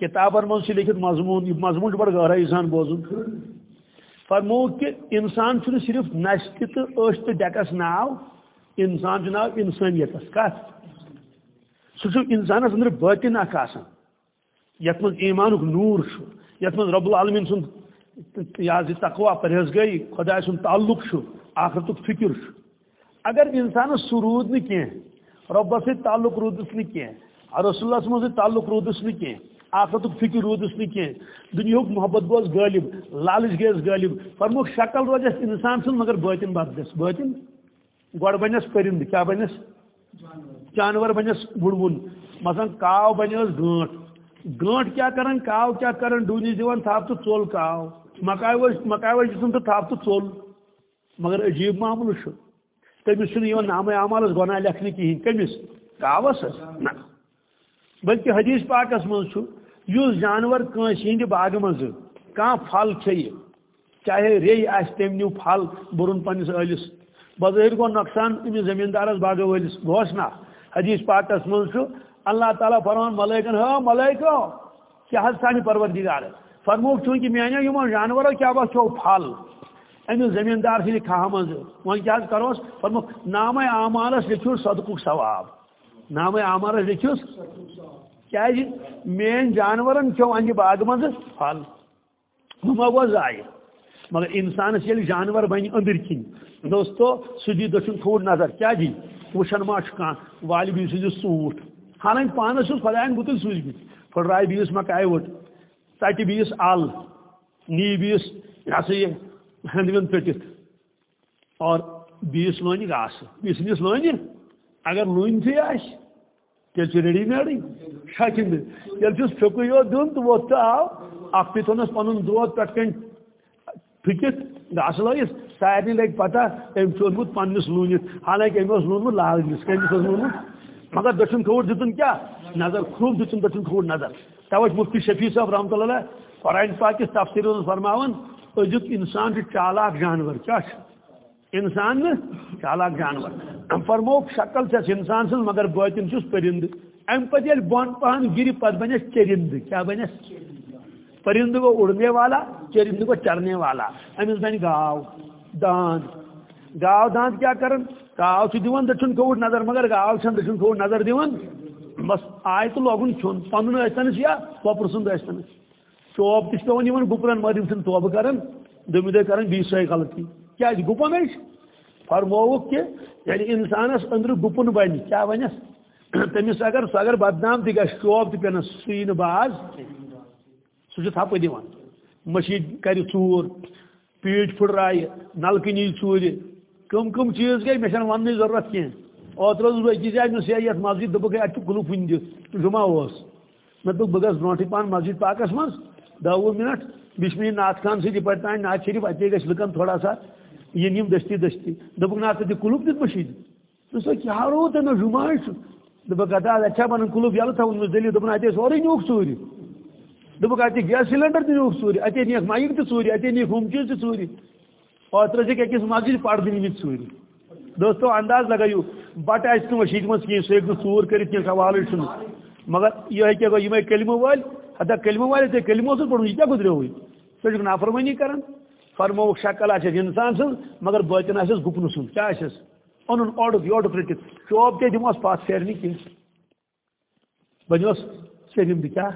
کتابن منٛز چھِ لیکھِتھ مضموٗن یہِ مضموٗن چھُ بڑٕ گہرٲیی سان بوزُن فرمو کہ انسان چھُنہٕ صرف نشتہِ تہٕ أچھ تہٕ ڈٮ۪کس ناو انسان چھُ ناو انسٲنیتس کتھ سُہ چھُ انسانس أنٛدرٕ بٲطِن اکھ آسان یتھ منٛز ایٖمانُک نوٗر چھُ یتھ منٛز رۄب العالمیٖن سُنٛد یہ تقوا پرہیز گئی خدا سن تعلق آخرت فکر اگر انسان سہ رود نا ربس سی تعلق رودس نا رسول اللہ مز تعلق رودس نا آخرت فکر رودس نا دنیا محبت گوس غالب، لالچ گیس غالب، فرموک شکل روزس انسان سن مگر باطن بد گس باطن؟ گۄڈٕ بنس پرند کیا بنس جانور بنس وڑوُن مثلا کاو بنس گٲنٹ گٲنٹ کیا کران کاو کیا کران ڈونس دِوان تھپ تو ژوٚل کاو مکائی وج مکائی تو تھپ تو ژول مگر عجیب معاملہ تمس نام عمالس گناہ لکھنے کہین کمس کاوس نہ۔ بلکہ حدیث پاکس مز اس جانور کنس ہند باغ مز کان پھل کھیہ چاہے ری آس تم نیو پھل برن پنس عالس بظاہر گو نقصان امس زمیندارس باغ ولس گوس نا حدیث پاکس مز اللہ تعالیٰ فرمان، ملائکن ہاں ملائکو، کیا سانہ پروردگار فرموک چونکہ میانو یمو جانورو کیا بس چھو پھل۔ امس زمیندار سی کھاہ مز ون کیا کروس؟ فرموک نام اعمالس لکھو صدق ثواب۔ نام اعمالس لکھوس کیا جی؟ مین جانورن کھو انجہ باغ مز پھل۔ ہما گو ضائع مگر انسانس یل جانور بن اندر کن دوستو سدی دچن تھوڑ نظر۔ کیا جی؟ وشن ما کان والی بھی سوزی سوٹ۔ حالانکہ پانس خدائن بتل سوزمت پھٹرائے بیس مکائی وٹ۔ تتہ بیس ال نی بیس یہ سا یہ ہند وند پٹت اور بیس لونہ گاس بیس نس لونہ اگر لون تھی آس تیل چھ ریڈی میڈی شاکن تیل چھس پھکو یوت دن تو ووت تو آو اخ پہ تھونس پن دود پٹ کن پھکت گاس لویس سارے لگ پتہ ام چونمت پنس لونت حالانکہ ام لونمت لال گرس کمس لونمت مگر دچن کھوڑ دتن کیا؟ نظر، خوب دتن دچن کھوڑ نظر۔ توجہ مفتی شفیع صاحب رحمۃ اللہ قرآن پاک کس تفسیر فرماون ازیک انسان چالاک جانور، کیا انسان چالاک جانور۔ فرموک شکل چھس انسان سن مگر باطن چھس پرند ام پتہ یل بون پہن گری پت بنس چرند کیا بنس پرند گو اڑنے والا چرند گو چرنے والا۔ امس بن گاو دان۔ گاو دان کیا کرن؟ گاو چھ دیوان دچن کھوٹ نظر، مگر گاو چھن دچن کھوٹ نظر دیوان۔ بس آئے تو لوگن چون پن ٲسۍتنس یا پوپر سُنٛد ٲسۍتنس چوب تہِ چھِ پیوان یِمن گُپنن مگر یِم چھِنہٕ توبہٕ کران دٔمہِ دۄہ کران بیٚیہِ سۄے غلطی کیازِ گُپن ٲسۍ فرمووُکھ کہِ یعنی ییٚلہِ اِنسانس أنٛدرٕ گُپن بنہِ کیاہ بنس تٔمِس اگر سُہ اگر بدنام تہِ گژھِ شوب تہِ پٮ۪نس سُہ یی نہٕ باز سُہ چھُ تھپہٕ دِوان مٔشیٖد کرِ ژوٗر پیٖٹۍ پھٕٹرایہِ نی ژوٗرِ کٕم کٕم چیٖز گٔے مےٚ چھنہٕ وننٕچ ضروٗرت اوتر بہٕ أکِس جایہِ مےٚ سیاح یتھ مسجد دوٚپُکھ اَتہِ چھُ کُلوٗ کُنہِ دِتھ جمعہ اوس مےٚ دوٚپ بہٕ گژھٕ برونٛٹھٕے پہن مسجد پاکس منٛز دہ وُہ منٹ بیٚیہِ چھُ مےٚ نعت خان سۭتۍ یپٲرۍ تانۍ نعت شریف اتے گژھِ لُکن تھوڑا سا۔ یِن یِم دٔستی دٔستی۔ دوٚپُکھ نہ ژٕ دِ کُلوٗپ دِتھ مٔشیٖد دوٚپُس کیٛاہ روٗد تۄہہِ جمعہ چھُ دپک ادا اچھا بنان کلوب یل تھون دلی دپن اتہ سورے نیوک ژوٗرِ دپک اتہ گیس سلینڈر تہ نیوک ژوٗرِ اتہ نیک مایک تہ ژوٗرِ اتہ نیک ہُم چیٖز تہ ژوٗرِ اوترٕ چھِکھ أکِس مسجد پردٕ نِمٕتۍ ژوٗرِ دوستو، انداز لگٲیِو بٹ آسہِ نہٕ مٔشیٖد منٛز کینٛہہ سُہ ہیٚکہِ نہٕ ژوٗر کٔرِتھ کینٛہہ سوالٕے مگر یہ کیٛاہ گوٚو، یِمے کلمہٕ وٲلۍ ہتا کلمہٕ والے ژےٚ کلمہٕ اوسُکھ پوٚرمُت یہِ کیٛاہ گُزریوٕے ژٕ چھُکھ نافرمٲنی کران، فرمووُکھ شکل آسٮ۪س اِنسان سٕنٛز، مگر بٲطن آسٮ۪س گُپنہٕ سُنٛد۔ کیٛاہ آسٮ۪س؟ اونُن اوڑُک یورُک رٔٹِتھ۔ چوب تے دِمہوس پتھ پھیرنہِ کینٛہہ۔ بنیوس سرِنٛدٕ کیٛاہ؟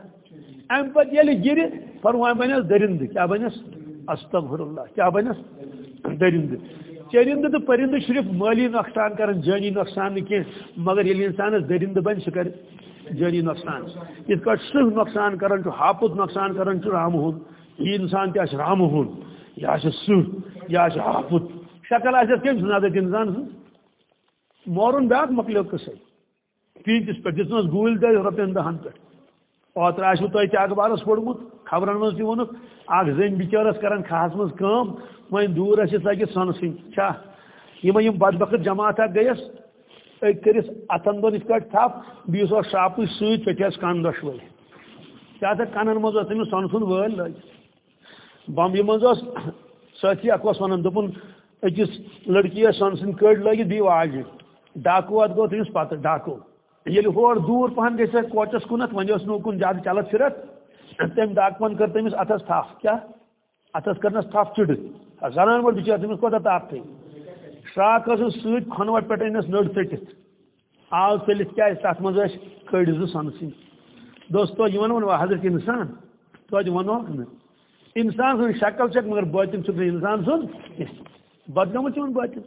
امہِ پتہٕ ییٚلہِ گِرِ فرموے بنیس دٔرِنٛدٕ۔ کیٛاہ بنیس استغفر اللہ۔ کیٛاہ بنیس دٔرِنٛدٕ۔ چرندٕ تہٕ پرندٕ صرف مٲلی نۄقصان کران جٲنی نۄقصان نہٕ کینٛہہ مگر ییٚلہِ اِنسانس دٔرِنٛدٕ بنہِ سُہ کرِ جٲنی نۄقصان یِتھ کٲٹھۍ سٕہ نۄقصان کران چھُ ہاپُت نۄقصان کران چھُ رامہٕ ہُنٛد یہِ اِنسان تہِ آسہِ رامہٕ ہُنٛد یہِ آسہِ سٕہ یہِ آسہِ ہاپُت شکل آسٮ۪س کٔمۍ سٕنٛز عادت اِنسان؟ سٕنٛز مورُن بیٛاکھ مۄکلیو قٕصے پیٖنتِس پٮ۪ٹھ دِژنس گوٗلۍ دٲرۍ دہن پٮ۪ٹھ اوترٕ آسوٕ تۄہہِ اخبارس پوٚرمُت خبرن منٛز تہِ ووٚنُکھ اکھ زٔنۍ بِچٲرس کران کھہس منٛز کٲم وۄنۍ دوٗر ٲسِس لگہِ سۄنہٕ سٕنٛدۍ چھا یِمے یِم بدبخت جماعت اکھ گٔیس أکۍ کٔرِس اتھن دۄن یِتھ کٲٹھۍ تھپھ بیٚیِس اوس شراپٕچ سۭتۍ ژٔٹہس کن دۄشوے کیٛاہ سا کنن منٛز اوس تٔمِس سۄنہٕ سُنٛد وٲلۍ لٲگِتھ بمبہِ منٛز اوس سٲتھی اکھ اوس ونان دوٚپُن أکِس لڑکی ٲس سۄنہٕ سٕنٛدۍ کٔڑۍ لٲگِتھ بیٚیہِ واجہِ ڈاکوٗ اتھ گوٚو تٔمِس پتہٕ ڈاکوٗ۔ ییٚلہِ ہور دوٗر پہن گژھِ ہا کوچس کُنتھ وۄنۍ اوس نہٕ اُکُن زیادٕ چلت پھرت۔ تٔمۍ ڈاکوَن کٔر تٔمِس اتھس تھپھ کیٛاہ اتھس کٔرنس تھپھ چِڑٕ زنان وول بِچار، تٔمِس کوتاہ تاپھٕے شراک ٲسٕس سۭتۍ کھۄنوٹ پٮ۪ٹھ أنِس نٔر ژٔٹِتھ آو ژٔلِتھ کیٛازِ تتھ منٛز ٲسۍ کٔڑۍ زٕ سۄنہٕ سٕنٛدۍ دوستو، یہِ وَنو نہٕ حضرت اِنسان۔ توتہِ وَنوکھ نہٕ اِنسان سٕنٛز شکل چھکھ مگر بٲطن چھُکھ نہٕ اِنسان سُنٛد کینٛہہ بدنومُت چھُ بٲطن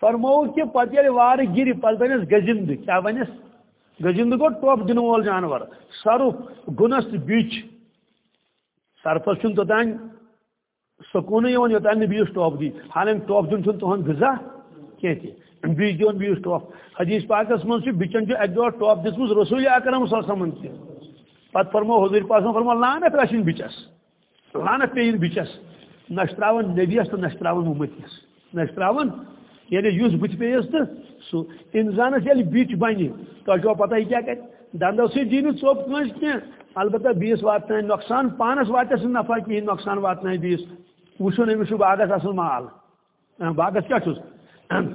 فرمووُکھ کہِ پتہٕ ییٚلہِ وارٕ گِرِ پتہٕ بنٮ۪س گٔزِنٛدٕ۔ کیٛاہ بنٮ۪س گٔزِنٛدٕ گوٚو ٹۄپھ دِنہٕ وول جانور۔ سرُف گُنس تہٕ بِچ سرفس چھُنہٕ توٚتانۍ سکوٗنٕے یِوان یوٚتانۍ نہٕ بیٚیِس ٹۄپھ دی. حالانکہِ ٹۄپھ دیُن چھُنہٕ تُہُنٛد غذا کینٛہہ تہِ بیٚیہِ دِوان بیٚیِس ٹۄپھ حدیٖث پاکس منٛز چھُ بِچن چھُ اکہِ دۄہ ٹۄپھ دِژمٕژ رسوٗل اکرم سمن تہِ پتہٕ فرمو حضوٗر پاسن فرمو لانت رچھِنۍ بِچس لانت پیٚیِن بِچس نہ چھِ تراوان نبیس تہٕ نہ چھِ تراوان مُمتِس نہ چھِ تراوان یعنی یُس بٕتھِ پیٚیس تہٕ سُہ اِنسانس ییٚلہِ یعنی بِچ بنہِ تۄہہِ چھو پتہ یہِ کیٛاہ کرِ دندو سۭتۍ دی نہٕ ژوٚپ کٲنٛسہِ کینٛہہ البتہ بیٚیِس واتناوِ نۄقصان پانس واتٮ۪س نہٕ نفع کِہیٖنۍ نۄقصان واتناوِ بیٚیِس وٕچھُن أمِس چھُ باغس اصل مال۔ باغس کیٛاہ چھُس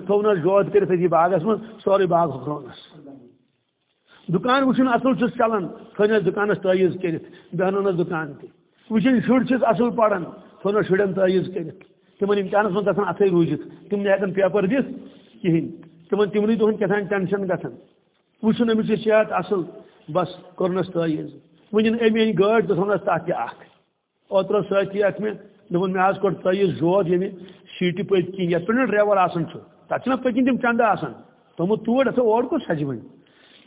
تھوونس جود کٔرِتھ أتی جی باغس منٛز سورُے باغ ہُکرونس دُکان وٕچھُن اصل چھُس چلان تھٲینس دُکانس تٲیٖز کٔرِتھ بیٚہنونس دُکان تہِ وٕچھِنۍ شُرۍ چھِس اصل پران تھوونس شُرٮ۪ن تٲیٖز کٔرِتھ تِمن امتحانس منٛز گژھان اتھے روٗزِتھ تِم نہٕ ہٮ۪کان پیپر دِتھ کِہیٖنۍ تِمن تِمنٕے دۄہن کیٛاہ تام ٹینشن گژھان وٕچھُن أمِس چھِ صحت اصل بس کوٚرنس تٲیٖز وٕنہِ أمۍ أنۍ گٲڑۍ تہٕ تھوونس تتھ تہِ اکھ اوترٕ سۭتی اتھ مےٚ دوٚپُن مےٚ حظ کوٚر تٲیٖز جود ییٚمہِ سیٖٹہِ پٔتۍ کِنۍ یتھ پٮ۪ٹھ نہٕ ڈرایور آسان چھُ تتھ چھِنہ پٔتۍ کِنۍ تِم آسان تھوٚمُت توٗرۍ اور کُس سجہِ وۄنۍ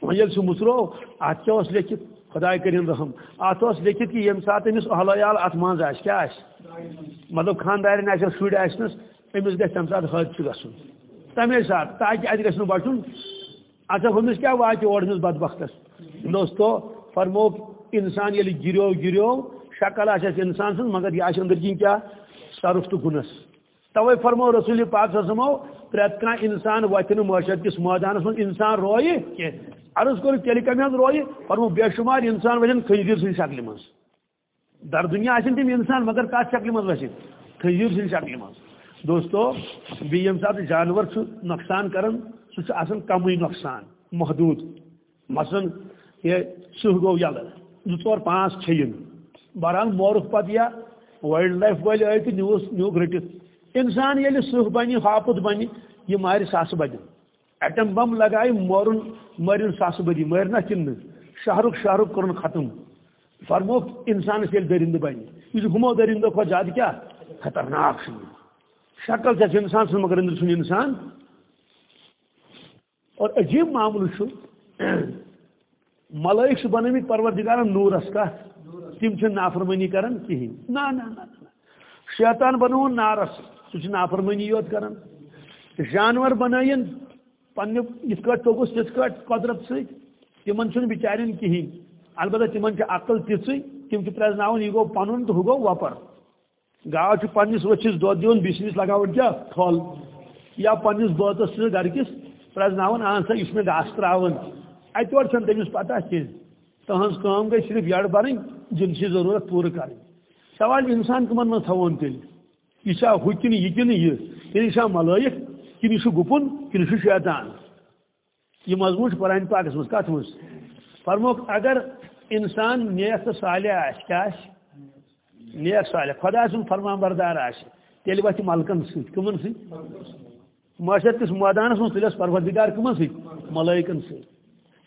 وۄنۍ ییٚلہِ سُہ مُژروو اتھ کیٛاہ اوس لیکھِتھ خۄداے رحم اتھ اوس لیکھِتھ کہِ ییٚمہِ ساتہٕ أمِس اہل عیال اتھ منٛز آسہِ کیٛاہ آسہِ مطلب خانٛدارٮ۪ن آسٮ۪س شُرۍ آسنَس أمِس گژھِ تَمہِ ساتہٕ حٲدثہٕ گژھُن تَمے ساتہٕ تاکہِ اَتہِ گژھِ نہٕ بَچُن اچھا ہُمِس کیٛاہ واتہِ اور أمِس بدبختس دوستو فرموکھ اِنسان ییٚلہِ گِریو گِریو، شکل آسٮ۪س اِنسان سٕنٛز مگر یہِ آسہِ أنٛدٕرۍ کِنۍ کیٛاہ سرُف تہٕ گُنس. توے فرمو، رسول پاک سمو پرٛٮ۪تھ کانٛہہ اِنسان وتھِ نہٕ معاشرت کِس مٲدانس منٛز اِنسان رویہِ کینٛہہ عرض کوٚر تیٚلہِ کمہِ حظ رویہِ فرمو، بے شُمار اِنسان وتھن کھٔجیٖر سٕنٛدِ شکلہِ منٛز در دُنیا آسن تِم اِنسان، مگر کتھ شکلہِ منٛز وسِتھ کھٔجیٖر سٕنٛدِ شکلہِ منٛز دوستو بیٚیہِ ییٚمہِ ساتہٕ جانور چھُ نۄقصان کران سُہ چھُ آسان کمٕے نۄقصان، محدوٗد۔ مثلاً یہِ سٕہ گوٚو یلہٕ، زٕ ژور پانٛژھ کھیٚیِن۔ بہرحال مورُکھ پتہٕ یا وایلڈ لایف وٲلۍ آیہِ تہٕ نِوُس نیوٗکھ رٔٹِتھ۔ اِنسان ییٚلہِ سٕہ بنہِ، ہاپُت بنہِ، یہِ مارِ ساسہٕ بدٮ۪ن ایٹم بم لگایہِ، مورُن، مٲرِن ساسہٕ بدی مٲرۍ کِنہٕ نہٕ شہرُک شہرُک کوٚرُن ختم۔ فرموکھ اِنسانس ییٚلہِ دٔرِنٛدٕ بنہِ یہِ ہُمو دٔرِنٛدو کھۄتہٕ زیادٕ کیٛاہ؟ خطرناک چھُ شکل چھَس اِنسان سٕنٛز، مگر أنٛدرٕ چھُنہٕ اِنسان اور عجیب معاملہٕ چھُ ملٲیِک چھِ بنٲومٕتۍ پروردِگارن نوٗرس کتھ کران کِہیٖنۍ نہ نہ نہ شیطان بنووُن نارس سُہ چھُ نافرمٲنی یوت کران جانور بنٲیِن پننہِ یِتھ کٲٹھۍ توٚگُس تِتھ کٲٹھۍ قۄدرت سۭتۍ تِمن چھُنہٕ بِچارٮ۪ن البتہ تِمن عقل تِژٕے تِم چھِ پرٛزناوان یہِ گوٚو پنُن تہٕ ہُہ گوٚو وۄپر گاو چھِ پننِس ؤچھِس دۄد دِوان بیٚسنِس لگاوان کیٛاہ تھل یا پننِس بٲژس سۭتۍ گرٕ کِس پرٛزناوان اہن سا یہِ چھُ مےٚ گاسہٕ تراوان اتور تمس پتہ کی تہذ کام گئی صرف یڑ برن جنسی ضرورت پور کریں. سوال انسان کمن من تھون تیل. یہ ہو کن یہ کن یہ. یعنی یہ ملائک کن یہ گپن کن یہ شیطان. یہ مضمون قرآن پاکس مز کت مز فرموک، اگر انسان نیک تو صالح آس کیا نیک صالح، خدا سن فرمان بردار آس تیل وتھ ملکن ست کمن ست معاشرت کس میدانس مز تیل پروردگار کمن ست ملائکن ست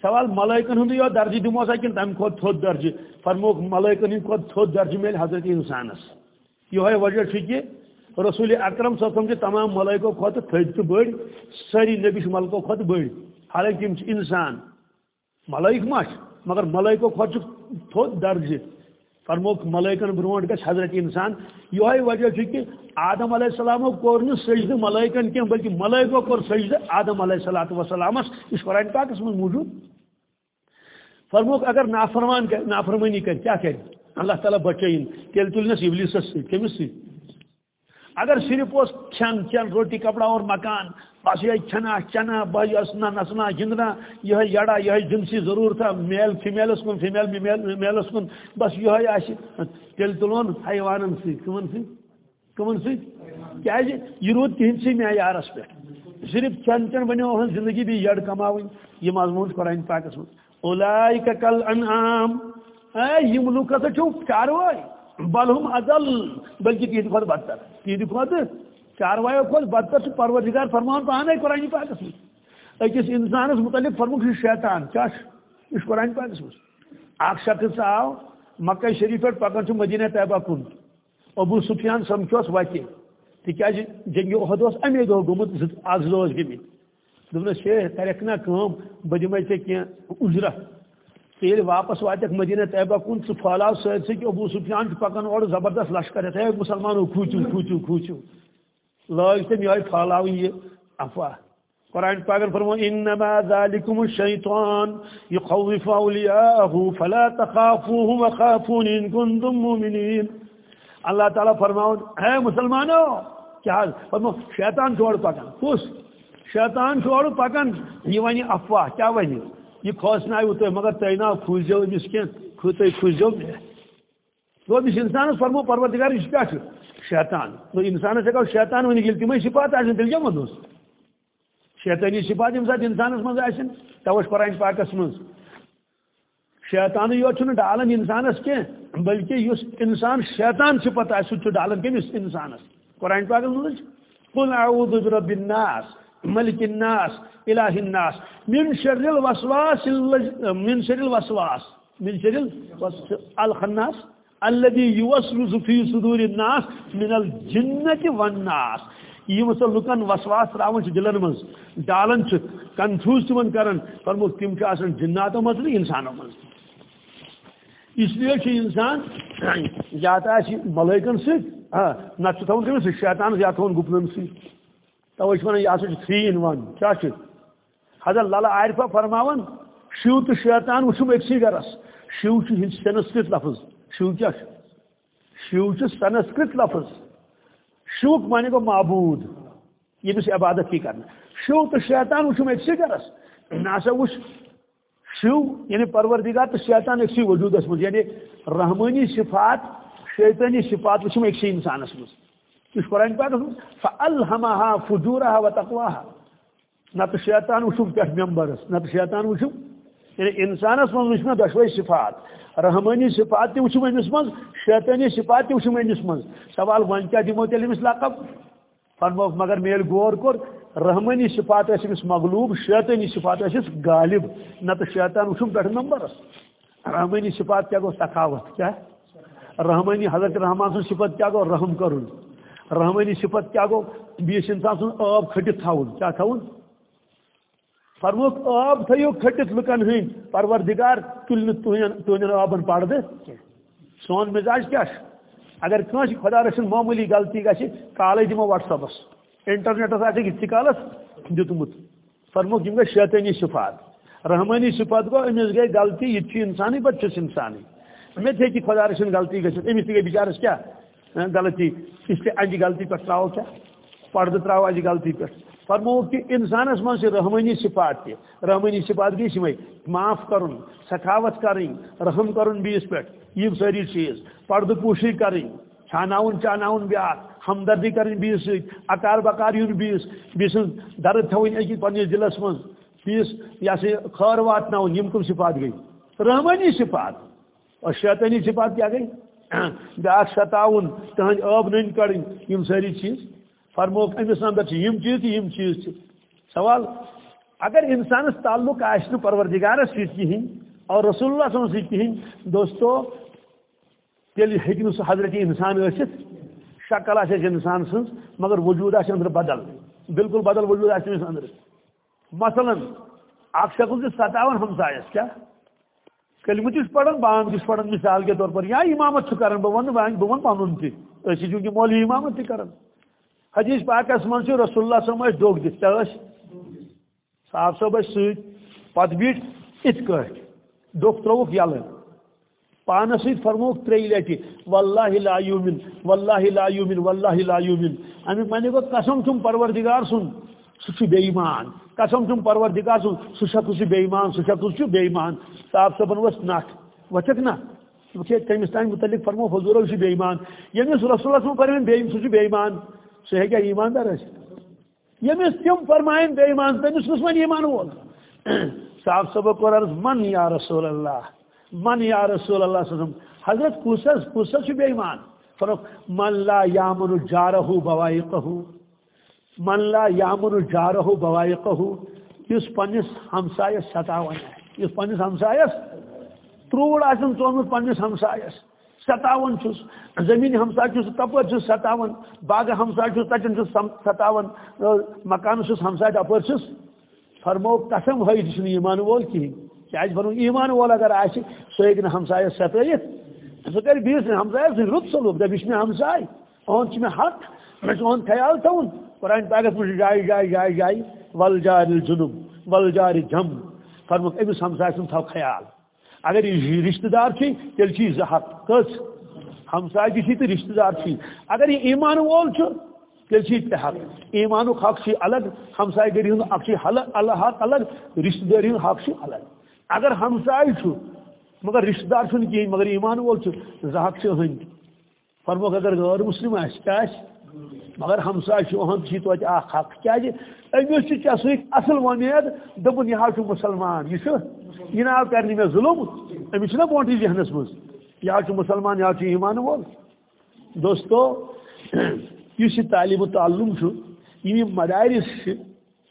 سوال ملائکن ہند یہ درجہ دمو سا کن تم کھت تھوت درجہ فرموک ملائکن ہند کھت تھوت درجہ میل حضرت انسانس یہ وجہ کہ رسول اکرم صلی اللہ تمام ملائکو کھت تھد تو بڑ ساری نبی ملکو کھت بڑ حالانکہ انسان۔ ملائک مش مگر ملائکو کھت تھوت درجہ فرموک ملائکن برونٹ گھس حضرت انسان. یہ وجہ کہ آدم علیہ السلام کور نا سجد ملائکن کی بلکہ ملائکو کور سجد آدم علیہ السلام اس قرآن پاکس من موجود. فرموک اگر نافرمان نافرمانی کر، کیا کہ اللہ تعالیٰ بچائن تیل تلنس ابلیس کمس سی اگر صرف اس کھن چن روٹی، کپڑا اور مکان بس یہ کھنا چنا بج اسنا، نسنا گندنا یہ یڑا یہ جنسی ضرورت میل فیمیلس کن فیمیل میلس کن، بس یہ آس تیل تلون حیوانن سی، کمن سی؟ کمن سی؟ کیا جی؟ یہ رود تہند سی معیارس پہ۔ صرف کھن چن بنو زندگی بھی یڑ کماؤن یہ مضمون قرآن پاکس من اولائک کل انعام۔ اے یم لوگ ہسا چھو چاروائی بل ہم ازل، بلکہ تہند کھت بدتر۔ تہند کھت چاروایو کھت بدتر پروردگار فرمان پانے قرآن پاکس من اکس انسانس متعلق فرمک شیطان کیا اس قرآن پاکس من اخ شخص آو مکہ شریف پہ پکان مدینہ طیبہ کن۔ ابو سفیان سمکھوس وتہ تکیاز جنگی عہد امی دہ گومت اخ زٕ ٲسۍ گٔمٕتۍ دوپنس شیخ کرک نا کام بہ دمے ٹھیک کی اجرت تیل واپس واتک مدینہ طیبہ کن ثہ پھہلاو سرسے کہ ابو سفیان پکان اور زبردست لشکر ہے۔ مسلمانوں کھوچو کھوچو کھوچو۔ لاگ تم یہ پھہلاو یہ افواہ قرآن پاکن فرمو انما ذالکم الشیطان یخوف اولیاءه فلا تخافوهم وخافون ان کنتم مومنین اللہ تعالیٰ فرماؤن اے مسلمانوں کیا حال؟ فرمو شیطان چھوڑ پکان کس شیطان چھوڑ پکان یہ ون افواہ، کیا ون یہ کھوسنو تھی مگر تھی نا کھوزو امس کی تھی کھوزو انسانس فرمو پروردگار یہ کیا شیطان تو انسانس ہیکو شیطان ون یل تمے صفات آن تیل کیا ونس شیطانی صفات یم سات انسانس مز آن توش قرآن پاکس مز شیطان یوت ڈالان انسانس کی بلکہ اس انسان شیطان صفت آ سہ ڈالان کمس انسانس قرآن پاکس مز قل اعوذ برب الناس ملک الناس الہ الناس من شر الوسواس من شر الوسواس من شر الخناس الذي يوسوس في صدور الناس من الجنة والناس. یہ مسا لکن وسواس تراون دلن مز ڈالن کنفیوز فرمو تم آسان جناتو مز انسانو مز اس لیے انسان جاتا ملائکن ست نت تھون شیطان یا تھون گپنن ست توے ون یہ تھری ان ون کیا حضرت لالا عارفہ فرماون شیو تو شیطان وچھم اکسی گرس شیو سنسکرت لفظ شیو کیا شیو سنسکرت لفظ. شیوک مانے کو معبود. یہ بس عبادت کی کرنا. شیو تو شیطان وچھم اکسی گرس ناسا وچھ شیو یعنی پروردگار تو شیطان اکسی وجود اس یعنی رحمانی صفات، شیطانی صفات وچھم اکسی انسانس مجھ اس قرآن پاک فالہمہا فجورہا و تقواہا نہ تو شیطان وچھو پیٹ ممبرس نہ تو شیطان وچھو یعنی انسانس من وچھ دشوئی صفات، رحمانی صفات تی من، شیطانی صفات تی من۔ سوال ون کیا دمو تیل امس لقب؟ فرمو مگر میل غور کور رحمانی صفات اس امس مغلوب، شیطانی صفات اس غالب۔ نہ تو شیطان وچھو پیٹ ممبرس رحمانی صفات کیا گو؟ سخاوت کیا؟ رحمانی حضرت رحمان سے صفت کیا گو؟ رحم کرن۔ رحمانی صفت کیا گو؟ بیس انسان سن آب کھٹت تھاون۔ کیا تھاون؟ فرموک آب تھیو کھٹت لکن ہین۔ پروردگار تلن تہن آبن پڑ دے۔ سون مزاج کیا اگر کنس خدا رسن معمولی غلطی گھر کالے دمو واٹس ایپس انٹرنیٹس آئی اتھی کالس دتمت فرموک یم گئی شیطانی صفات۔ رحمانی صفات گو امس گئی غلطی یہ انسانی پتہ انسانی۔ مے تھی خدا رسن غلطی گھر امس تھی گئی بچارس کیا؟ ہاں، غلطی۔ اس لیے اجی غلطی پہ تراو کیا؟ پردہ تراو اجی غلطی پہ فرمو کہ انسانس من سے رحمانی صفات تہ رحمانی صفات گئی سمے معاف کرن، سخاوت کریں رحم کرن بیس پہ، یہ ساری چیز۔ پرد پوشی کریں چھاناون، چاناون بیا ہمدردی کریں بیس ست اکار بکار یون بیس بیس درد تھوین اکی پنس دلس من بیس یہ سا خیر واتن یم کم صفات گئی۔ رحمانی صفات۔ اور شیطانی صفات کیا گئی؟ بیاکھ ستاون تہذ آب نن کڑن یم ساری چیز۔ فرموک امس اندر یم چیز تو یم چیز سوال، اگر انسانس تعلق آہ پروردگارس سہین اور رسول اللہ صلی اللہ وسلم کہین دوستو تیل ہیکن سہ حضرت انسان ٲسِتھ شکل آس انسان سن مگر وجود آس اندر بدل۔ بالکل بدل وجود آس اندر۔ مثلا اکھ شکل سے ستاون ہمسایس کیا؟ کلمہ تس پڑھن بانگ تس پڑھن مثال کے طور پر، یا امامت کران بہ ون بہ ون پنن تہ اسی چونکہ مولوی امامت تہ کران حدیث پاکس من رسول اللہ صلی اللہ علیہ وسلم دت کیا صاحب صاحب ست پت بیٹ، ات کٹ ڈوک تروک یل پانس ست فرموک تری لٹہ واللہ لا یومن واللہ لا یومن واللہ لا یومن امیک معنی گو، قسم چھم پروردگار سن سہ بے ایمان قسم چھم پروردگار سن سہ شخص بے ایمان سہ شخص بے ایمان صاحب صاحبن ورس نٹ وچک نا۔ وچے تمس تان متعلق فرمو، حضور بے ایمان یمس یعنی رسول اللہ صلی اللہ علیہ وسلم بے ایمان سہ ہیکیا ایماندار یمس تم فرمائن بے ایمان تمس کس من ایمان وول صاحب صاحب کور عرض، من یا رسول اللہ؟ من یا رسول اللہ صلی اللہ علیہ وسلم؟ حضرت کسس کسس بے ایمان۔ فرق، من لا یامن جارہ بوائقہ۔ من لا یامن جارہ بوائقہ۔ اس پنس ہمسایس ستاون ہے۔ اس پنس ہمسایس تروڑ آسن ژومت پنس ہمسایس ستاون چھس، زمین ہمسا چھس تپر چھس، ستاون، باغ ہمسا چھس تچن چھس ستاون مکان چھس ہمسا تپر چھس۔ فرمو قسم ہے یہ ایمان وول کہین کیا فرمو، ایمان وول اگر آس سہ ہیکہ ہمسایہ ستائت سہ کر بیس ہمسایہ سن رت سلوک دپس میں ہمسائے اہن میں حق، میں اہن خیال تھون قرآن پاکس مجھے جائے جائے جائے جائے ول جار جنوب ول جار جم فرموک امس ہمسایہ سن تھو خیال۔ اگر یہ رشتہ دار چی تیل چی زحق کس؟ ہمسائے کی تو رشتہ دار چی اگر یہ ایمان وول تیل چی حق۔ ایمان حق چی الگ ہمسائے گری ہوں حق اللہ حق الگ رشتہ داری ہوں حق الگ۔ اگر ہمسائے چھو، مگر رشتہ دار چھو نہیں مگر ایمان وول چھو زحق چی ہند فرموک اگر غیر مسلم آس کیا مگر ہمسائے چھو ہم چی تو اخ حق، کیا جی؟ امس چھ ژٕ اصل وۄمید دوٚپُن یہِ حظ چھُ مُسلمان، یہِ چھُ یہ آو کرنے میں ظلم امس چھُنہ برونٹھٕے ذہنس مز یہِ حظ چھُ مُسلمان یہِ حظ چھُ ایمان وول دوستو یُس یہِ تعلیٖم و تعلُم چھُ یِم یِم مدارس چھِ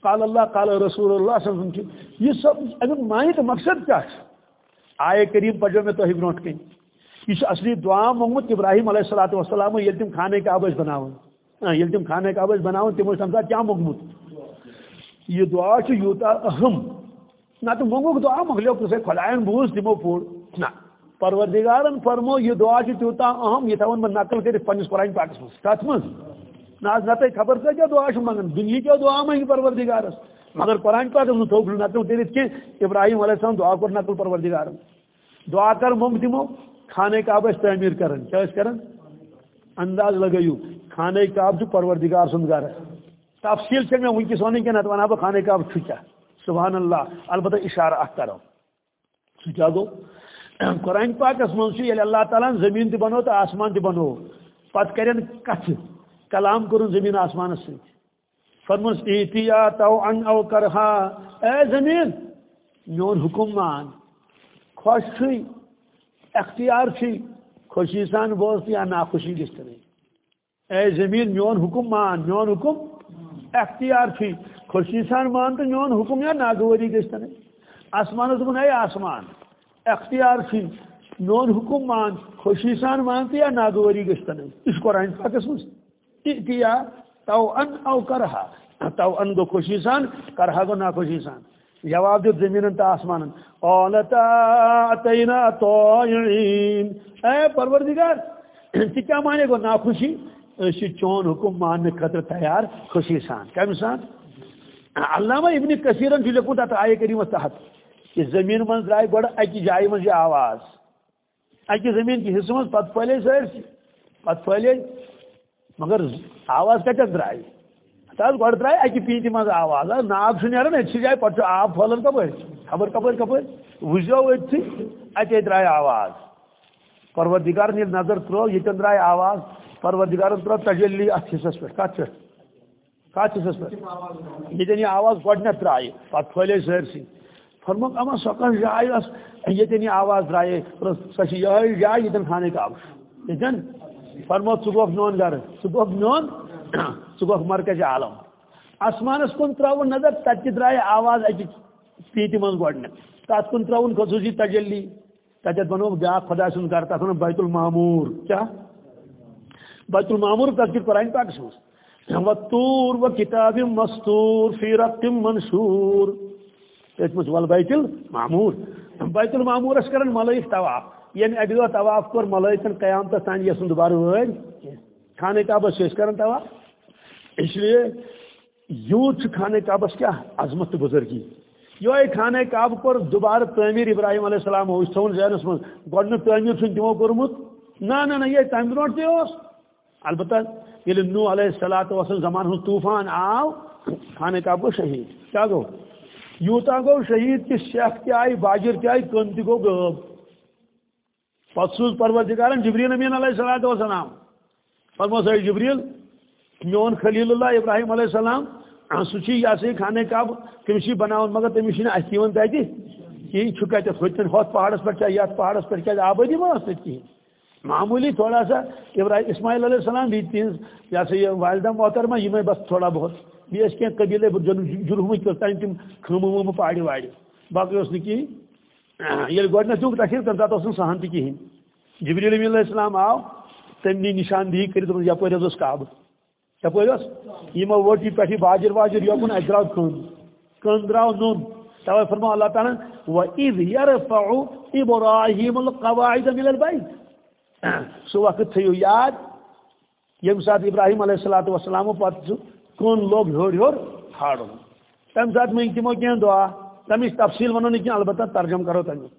قال اللہ، قال رسول اللہ صلی اللہ علیہ وسلم چھُ یہِ سب امیُک معنی تہٕ مقصد کیٛاہ چھُ آیے کریم پڑھو مےٚ تۄہہِ برونٛٹھ کَنۍ یہ اصلی دعا موٚنگمُت ابراہیم علیہ الصلوۃ والسلام ییٚلہِ تِم خانہ کعبہ ٲسۍ بناوان ہاں، ییٚلہِ تِم خانہ کعبہ ٲسۍ بناوان تِم ٲسۍ تَمہِ ساتہٕ کیٛاہ موٚنگمُت یہِ دعا چھُ یوٗتاہ اہم۔ نہ تو موٚنگُکھ دعا مۄکلیو کُسے خۄدایَن بوٗز تِمو پوٚر نہ۔ پروردگارن فرمو، یہ دعا چھُ تیوٗتاہ اہم، یہِ تھاوَن بہٕ نقل کٔرِتھ پنٛنِس قرآن پاکس منٛز کَتھ منٛز نہ حظ نہ تۄہہِ خبر کۭتیاہ دعا چھُ منٛگان دُنہِکیو دعا منٛگہِ پروردگارس مگر قرآن پاکس منٛز تھوٚوُکھ نہٕ نقل کٔرِتھ کینٛہہ ابراہیم علیہ السلام دعا کوٚر نقل پروردگارن۔ دعا کر موٚنگ تِمو خانہ کعبہ ٲسۍ تعمیٖر کران کیٛاہ ٲسۍ کران انداز لگٲیِو خانہ کعب چھُ پروردگار سُنٛد گرٕ تفصیل چھےٚ مےٚ وٕنکٮ۪س وَنٕنۍ کینٛہہ نتہٕ وَنہٕ ہا بہٕ خانہ کعب چھُ سبحان اللہ، البتہ اشارہ اخ کرو سہ کیا گو قرآن پاکس من یعنی اللہ تعالیٰ زمین تہ بنو تو آسمان تہ بنو۔ پت کرن کت کلام کور زمین آسمان سی فرمس ایتیا تو ان او کرہا۔ اے زمین میون حکم مان۔ خوش چھ اختیار چھ خوشی سان بوز یا ناخوشی گس اے زمین میون حکم مان، میون حکم اختیار چھ خوشی سان مان تو میون حکم یا ناگواری گژھتن آسمان دن اے آسمان اختیار چھ میون حکم مان، خوشی سان مان تو یا ناگواری گژھتن اس قرآن پاکس مز اتیا تو ان او کرہا۔ تو ان گو خوشی سان، کرہا گو ناخوشی سان۔ جواب دیت زمین تا آسمان قالتا اتینا طائعین. اے پروردگار تی کیا مانے گو؟ ناخوشی؟ اسی چون حکم ماننے خطر تیار، خوشی سان. کم سان علامہ ابن کثیرن لکھمت ات آئے کریم تحت، کہ زمین من درائے گوڑ اکی جائے من آواز. اکی زمین کی حصہ من پت پھلے سر پت پھلے مگر آواز کتک درائے تاز گۄڈٕ درٛاے اَکہِ پیٖنتہِ منٛز آواز ناب چھُ نیران أتھۍ جایہِ پَتہٕ چھُ آب پھٲلان کَپٲرۍ خبر کَپٲرۍ کَپٲرۍ وٕچھزیو أتھی اَتے درٛاے آواز پروردِگارن ییٚلہِ نظر ترٛٲو ییٚتٮ۪ن درٛاے آواز پروردِگارن ترٛٲو تجلی اَتھ حِصَس پٮ۪ٹھ کَتھ پٮ۪ٹھ کَتھ حِصَس پٮ۪ٹھ ییٚتٮ۪ن یہِ آواز گۄڈٕنٮ۪تھ درٛایہِ پَتہٕ پھٲلے سٲرسٕے فرموک اما سۄ کانٛہہ جاے ٲس ییٚتٮ۪ن یہِ آواز درٛایے سۄ چھِ یِہوٚے جاے ییٚتٮ۪ن خانٕے کعبہٕ چھُ فرمو ژٕ گوکھ میون گرٕ ژٕ گوکھ میون گوکھ مرکز عالم آسمانس کُن ترٛاوُن نظر تَتہِ تہِ درٛایہِ آواز اَکہِ پیٖتہِ منٛز گۄڈٕنٮ۪تھ تَتھ کُن ترٛاوُن خصوٗصی تجلی۔ تَتٮ۪تھ بنووُکھ بیٛاکھ خۄدا سُنٛد گرٕ تَتھ وَنو بیت الماموٗر کیٛاہ بیت الماموٗر تذکر قرآنہِ پاکس منٛز و توٗر و کِتابِ مستوٗر فیٖرت تِم منشوٗر۔ تٔتھۍ منٛز ول بیت الماموٗر بیت الماموٗرس کران ملٲیِک طواف۔ یعنی ییٚمہِ اَکہِ طواف کوٚر ملٲیکن قیامتس تانۍ یَسُن دُبارٕ وٲرۍ خانہ کعبس چھِ أسۍ کران طواف۔ اس لیے یوٗت چھُ خانہ کعبس کیٛاہ عظمت تہٕ بُزرگی یہوے خانہ کعبہٕ کوٚر دُبارٕ تعمیٖر ابراہیم علیہ السلام اوس تھاوُن ذہنس منٛز گۄڈنیُک تعمیٖر چھُنہٕ تِمو کوٚرمُت نہ نہ نہ، یہِ تمہِ برونٛٹھ تہِ اوس البتہ ییٚلہِ نوٗ علیہ السلات وسلم زمانہٕ ہُنٛد طوٗفان آو خانہ کعبہٕ گوٚو شہیٖد۔ کیٛاہ گوٚو یوٗتاہ گوٚو شہیٖد کہِ سٮ۪کھ تہِ آیہِ باجر تہِ آیہِ کٕن تہِ گوٚو غٲب پتہٕ سوٗز پروردِگارن جبریٖل امین علیہ السلات وسلام فرموس ہے جبریٖل میون خلیل اللہ ابراہیم علیہ السلام سُہ چھُ یہِ ہسا خانہ کعبہٕ تٔمِس چھِ مگر تٔمِس چھِنہٕ اَتھِ یِوان تَتہِ کِہیٖنۍ پہاڑس پٮ۪ٹھ کیٛاہ پہاڑس پٮ۪ٹھ کیٛازِ آبٲدی ما ٲس تَتہِ تھوڑا سا ابراہیم، اسماعیل علیہ السلام بیٚیہِ تِہنٛز یہِ ہسا یہِ والدہ محترمہ یِمے بس تھوڑا بہت۔ بیٚیہِ ٲسۍ کینٛہہ قبیٖلے جُرہمٕکۍ تانۍ تِم خٲمہٕ وٲمہٕ پاڑِ واڑِ باقٕے اوس نہٕ کِہیٖنۍ ییٚلہِ گۄڈنٮ۪تھ دیُت تَشریٖف تَمہِ ساتہٕ اوس نہٕ سہن تہِ کِہیٖنۍ جبریٖل علیہ السلام آو تٔمۍ نی نِشاندہی کٔرِتھ دوٚپُن حظ اوس کعبہٕ یپٲرۍ اوس یِمو پٮ۪ٹھ یہِ باجر واجر یوکُن اَتہِ درٛاو کٕن کٕن درٛاو نوٚن تَوے فرمو اللہ تعالیٰ وَإِذ يَرْفَعُ إِبْرَاهِيمُ الْقَوَاعِدَ سُہ وقت تھٲیِو یاد ییٚمہِ ساتہٕ ابراہیم علیہ الصلاتُ وسلامو پتہٕ سُہ کٕن لوگ ہیوٚر ہیوٚر کھالُن تَمہِ ساتہٕ منٛگۍ تِمو کینٛہہ دعا تَمِچ تفصیٖل وَنو نہٕ البتہ ترجم کرو تَمیُک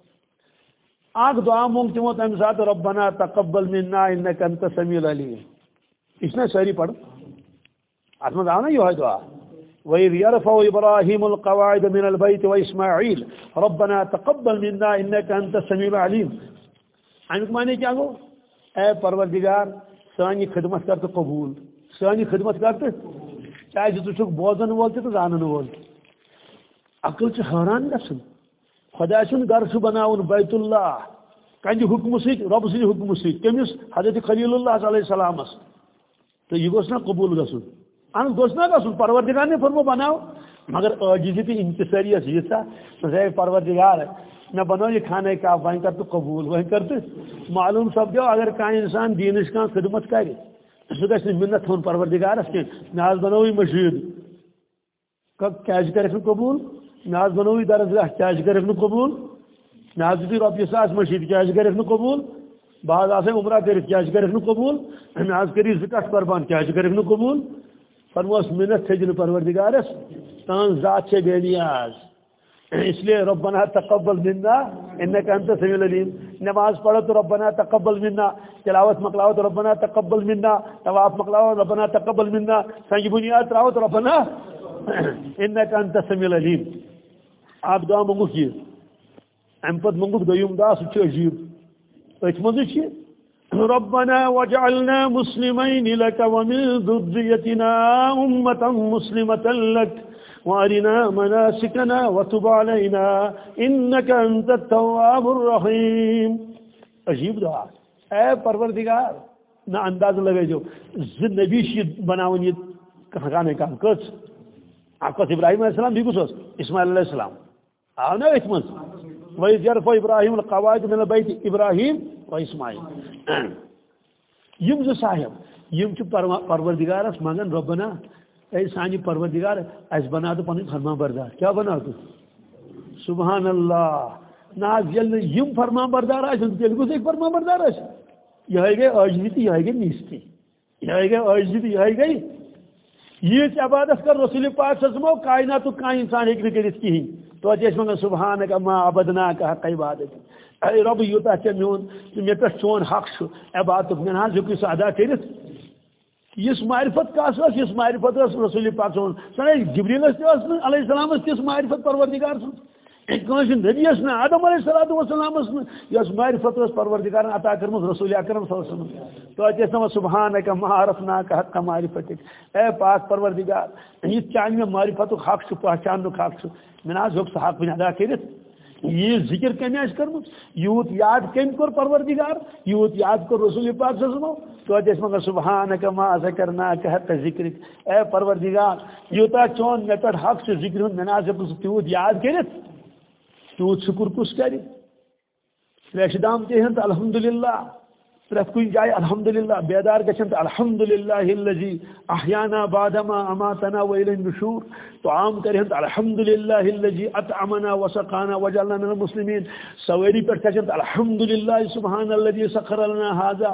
اکھ دعا مونٛگ تِمو تَمہِ ساتہٕ رۄبنا تقبل منا انك انت السميع العليم یہِ چھُنہ سٲری پرُن عتمد عنا يهي دعا. وإذ يرفع إبراهيم القواعد من البيت وإسماعيل ربنا تقبل منا إنك أنت السميع العليم. عندك معنی کیا گو اے پروردگار سانی خدمت کر قبول. سانی خدمت کر تو چاہے جو تشک بوزن وول تو زانن وول عقل چ حیران گژھن خدا سن گھر سہ بناون بیت اللہ کنج حکم سیت رب سن حکم سیت کمس حضرت خلیل اللہ علیہ السلامس تو یہ گسنا قبول گسن اہن گوٚژھ نا گژھُن پروردگار نے فرمو بناو مگر عٲجزی تہٕ انتظٲری ٲس ییٖژاہ ژٕ ہے پروردگار مےٚ بنٲو یہِ خانہ کعب وۄنۍ کر تہٕ قبوٗل وۄنۍ کر تہٕ معلوٗم سپدیو اگر کانٛہہ انسان دیٖنٕچ کانٛہہ خدمت کرِ سُہ گژھِ نہٕ مِنت تھاوُن پروردگارس کینٛہہ مےٚ حظ بنٲو یہِ مٔشیٖد کیازِ کرکھ نہٕ قبوٗل مےٚ حظ بنوو یہِ درسگاہ کیازِ کرکھ نہٕ قبوٗل۔ مےٚ حظ دِتُے رۄپیہِ ساس مٔشیٖد کیازِ کرکھ نہٕ قبوٗل۔ بہٕ حظ آسے عمرہ کٔرِتھ کیازِ کرکھ نہٕ قبوٗل۔ مےٚ حظ کٔرِو زٕ کٹھ قربان کیازِ کرکھ نہٕ قبوٗل۔ فرموس مِنت تھٲیزِ نہٕ پروردگارس تہنٛز ذات چھے بے نیاز۔ اس لیے ربنا تقبل منا انك انت السميع العليم نماز پڑھو تو ربنا تقبل منا، تلاوت مکلاو تو ربنا تقبل منا، طواف مکلاو ربنا تقبل منا، سنگ بنیاد تراو تو ربنا۔ انك انت السميع العليم اکھ دعا منگوک یہ ام پت منگوک دویم دعا سہ عجیب ات مز ربنا وجعلنا مسلمين لك ومن ذريتنا أمة مسلمة لك وارنا مناسكنا وتب علينا إنك أنت التواب الرحيم. عجیب دعا. اے پروردگار نہ انداز لگے جو. ز نبی شید بناون یہ کہانے کا کس اکھ ابراہیم علیہ السلام بھی کس اسماعیل علیہ السلام. آو نا اتھ مز وَإِذْ يَرْفَعُ إِبْرَاهِيمُ الْقَوَاعِدَ مِنَ الْبَيْتِ إِبْرَاهِيم وَإِسماعيل یم زٕ صاحب، یم چھِ پروردگارس منگن ربنا، اے سانہِ پروردگار اس بنا تو پنٕنۍ فرمان بردار. کیا بنا تو سبحان اللہ نا ییٚلہِ یم فرمان بردار آسن تیٚلہِ گوٚژھ أکۍ فرمان بردار آسن یِہے گٔے عٲجزی تہٕ یِہے گٔے نیٖستی یِہے گٔے عٲجزی تہٕ یِہے گٔے ییٖژ عبادت کر رسول پاک سزمو کائناتُک کانٛہہ انسان ہیٚکہِ نہٕ کٔرِتھ کِہیٖنۍ توتہِ ٲسۍ منگان کا ما عبدنا کا حق عبادت۔ اے رب یوٗتاہ ژےٚ اچھا میون مےٚ پہ چون حق چھُ عبادت میں نہ حظ ہیوٚکُے سُہ ادا کٔرِتھ اس معرفت کا اس اس معرفت رسول پاک سن اللہ جبریل اس علیہ السلام اس معرفت پروردگار سن۔ کنس نبی نا آدم علیہ السلام وسلام یس معرفت پروردگار عطا کرم رسول اکرم صلی اللہ علیہ وسلم تو اتنا سبحانک ما عرفناک حق معرفتک اے پاک پروردگار یہ چان میں معرفت حق پہچان حق میں نا حق حق ادا کرت یہ ذکر کمی آس کرمت یوت یاد کم کور پروردگار یوت یاد کور رسول پاک صلی اللہ علیہ وسلم تو اتس مگر سبحانک ما ذکرناک حق ذکرک اے پروردگار یوتا چون مے پہ حق سے ذکر ہند مناسب تیوت یاد کرت تیوت شکر کس کر ریشدام تہند الحمدللہ۔ پرت کن جائے الحمدللہ۔ بیدار گھن تو الحمدللہ الذي احیانا بعدما اماتنا ویل النشور۔ تو عام کرہن تو الحمدللہ الذي اطعمنا وسقانا وجعلنا من المسلمین۔ سویری پر کھن الحمدللہ سبحان الذي سخر لنا هذا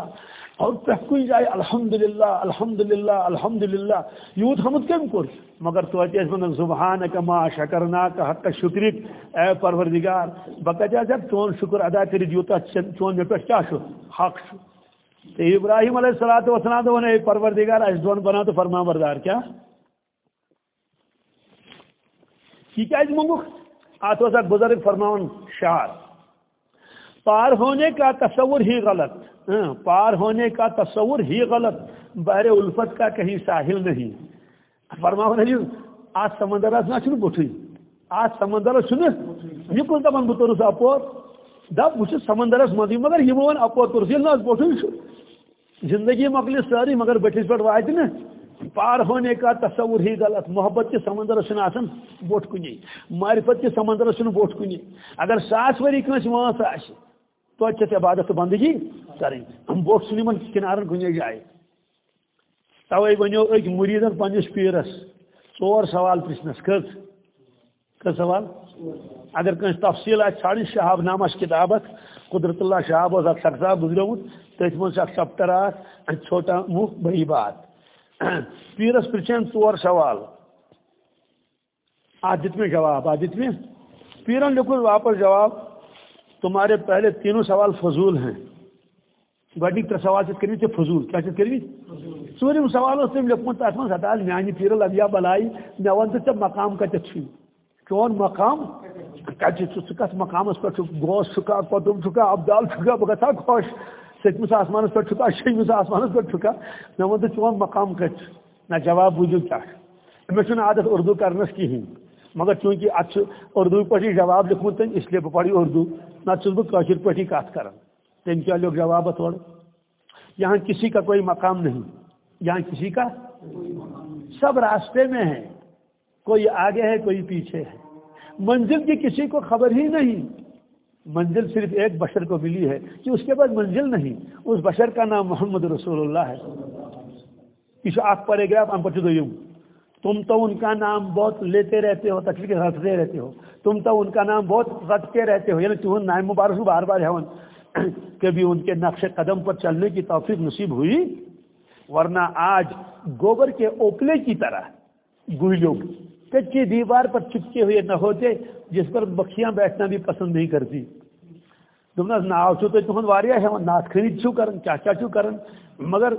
اور پرت کن جائے الحمدللہ الحمدللہ الحمدللہ۔ یوت حمد کم کر؟ مگر تو اتیس من سبحانک ما شکرناک حق شکرک اے پروردگار بکجا جب چون شکر ادا کری دیوتا چون میں پر کیا شو حق شو۔ تو ابراہیم علیہ السلام و سلام تو پروردگار اس دون بنا تو فرما بردار کیا؟ کی کیا اس منگو؟ آتو سا بزرگ فرماون شعر پار ہونے کا تصور ہی غلط۔ ہاں، ہاں، پار ہونے کا تصور ہی غلط، بحر الفت کا کہیں ساحل نہیں۔ فرماؤ علی آج سمندر نا چھ بٹھے آج سمندر چھ یہ کن دپان بہ تورس اپور دپ بہ سمندرس مزے مگر یہ ون اپور تورس نا بٹھے زندگی مکل ساری، مگر بٹھس پہ وات نا پار ہونے کا تصور ہی غلط۔ محبت کے سمندر چھ آسان بوٹ کنی معرفت کے سمندر چھ بوٹ کنی اگر ساس وری کنس وانس آ تو عبادت بندگی کریں۔ ہم بوٹ سن کنارن کن جائے۔ توے ونو اک مریدن پنس پیرس۔ ژور سوال پرچنس کت کت سوال؟ اگر کنس تفصیل آ ژھانڈ شہاب نامس کتابت، قدرت اللہ شہاب اس اک صاحب گزریمت تھی من اک چپٹر چھوٹا منہ بڑی بات۔ پیرس پرچن ژور سوال۔ آج دت میں جواب آج دت میں۔ پیرن لکھو واپس جواب۔ تمہارے پہلے تینوں سوال فضول ہیں۔ گۄڈنِکۍ ترٛےٚ سوال چھِ کٔرمٕتۍ ژےٚ فضوٗل۔ کیٛاہ چھِ کٔرمٕتۍ ژوٗرِم سوال اوس تٔمۍ لیوکھمُت تَتھ منٛز ہتا میٛانہِ پیٖرٕ لبیا بلاے مےٚ وَن تہٕ ژےٚ مقام کَتٮ۪تھ چھُے جی، چون مقام؟ کَتہِ چھُ ژٕ کَتھ مقامَس پٮ۪ٹھ چھُکھ گوس چھُکھا قۄدُم چھُکھا اَبدال چھُکھا بہٕ گژھٕ ہا خۄش سٔتمِس آسمانَس پٮ۪ٹھ چھُکھا شیٚیمِس آسمانَس پٮ۪ٹھ چھُکھا مےٚ تہٕ چون مقام کَتہِ چھُ نہ جواب بوٗزِو کیٛاہ چھُ مےٚ چھُنہٕ عادت اُردو کَرنَس کِہیٖنۍ مگر چوٗنٛکہِ اَتھ چھُ اُردو پٲٹھی جواب لیوکھمُت تٔمۍ اِسلیے بہٕ پَرٕ اُردو۔ نَتہٕ چھُس بہٕ کٲشِر پٲٹھی کَتھ کَران تٔمۍ جواب اَتھ یہاں کسی کا کوئی مقام نہیں۔ یہاں کسی کا سب راستے میں ہے۔ کوئی آگے ہے، کوئی پیچھے ہے۔ منزل کی کسی کو خبر ہی نہیں۔ منزل صرف ایک بشر کو ملی ہے کہ اس کے بعد منزل نہیں۔ اس بشر کا نام محمد رسول اللہ ہے۔ اس آگ پڑے گیا ہم پچھو تم تو ان کا نام بہت لیتے رہتے ہو تکلیف رکھتے رہتے ہو۔ تم تو ان کا نام بہت رکھتے رہتے ہو یعنی تم نام مبارک بار بار ہے کبھی ان کے نقش قدم پر چلنے کی توفیق نصیب ہوئی۔ ورنہ آج گوبر کے اوپلے کی طرح گوئلوں کچی دیوار پر چپکے ہوئے نہ ہوتے، جس پر بکیاں بیٹھنا بھی پسند نہیں کرتی۔ تم ناو چھو تو تہد واریاہ ہے نات خرید چھو کرن کیا چھو کرن، مگر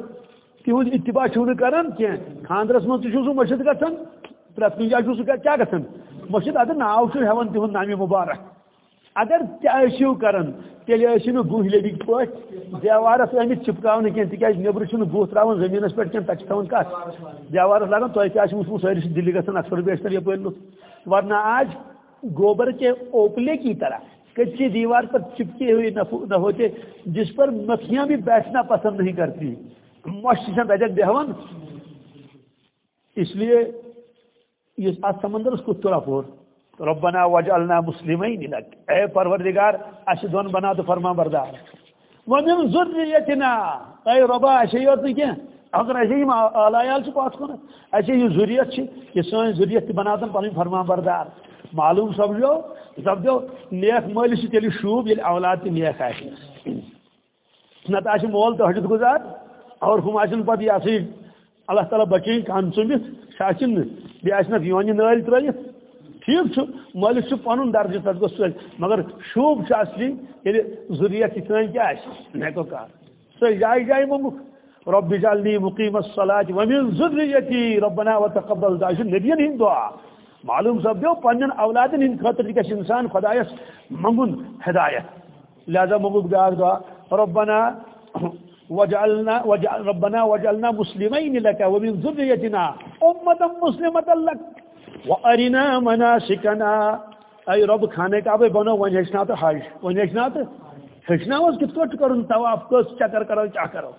تہد اتباع چھو نہ کرن؟ کی خاندرس من چھو سو مشد گژھن پرت کن جائے چھو سو کیا گژھن مشد ادھر ناو چھو ہیون تہد نامی مبارک. اگر تیو کران تیل ٲسِو گُہۍ لٔبِک پٲٹھۍ دیوارس آمٕتۍ چپکاونہٕ کینٛہہ تِکیازِ نیٚبرٕ چھُنہٕ گُہہ ترٛاوان زٔمیٖنس پٮ۪ٹھ کینٛہہ تَتہِ چھِ تھاوان کَتھ دیوارس لگان تۄہہِ تہِ آسہِ وٕچھمُت سٲری چھِ دِلہِ اکثر بیشتر یپٲرۍ لُکھ ورنہ آج گوبر کے اوپلے کی طرح، کچی دیوار پر چپکی ہوئی نہ ہوتے، جس پر مکھیاں بھی بیٹھنا پسند نہیں کرتی. مش تتھ بیہوان اس لیے یہ سمندر اس کو تھوڑا پور ربنا وجعلنا مسلمین لك اے پروردگار اچھا اس دون بنا تو فرما بردار۔ ومن ذریتنا، اے ربا اچھا اسی یوت کی اگر اسی ما علایال چھ پاس کن اسی یہ ذریت چھ، یہ سن ذریت بنا تو پن فرما بردار۔ معلوم سمجھو سمجھو نیک مال چھ تیلی شوب یل اولاد نیک ہے۔ نہ تاش مول تو حجت گزار، اور ہم آسن پتہ یہ اللہ تعالی بچی کان چمت شاشن بیاہ آسنہ اچھا یونی نال ترایت ٹھیک مالک پن درجہ تک گوس مگر شوب اصلی یل ضروریت سن کیا مے کو کار سو جائے جائے مومک رب جعلني مقيم الصلاة ومن ذريتي ربنا وتقبل دعاء یہ نبیین ہند دعا۔ معلوم سپدو پنن اولادن ہند خاطر گژھِ انسان خدایس منگن ہدایت۔ لہذا منگو بیاکھ دعا۔ ربنا وجعلنا وجعل ربنا وجعلنا مسلمين لك ومن ذريتنا أمة مسلمة لك. وأرنا مناسكنا. أي رب خانه کعبه بنو ون تو حج ون تو ہچنا اس کت کٹ کرن؟ طواف کس چکر کرو چا کرو.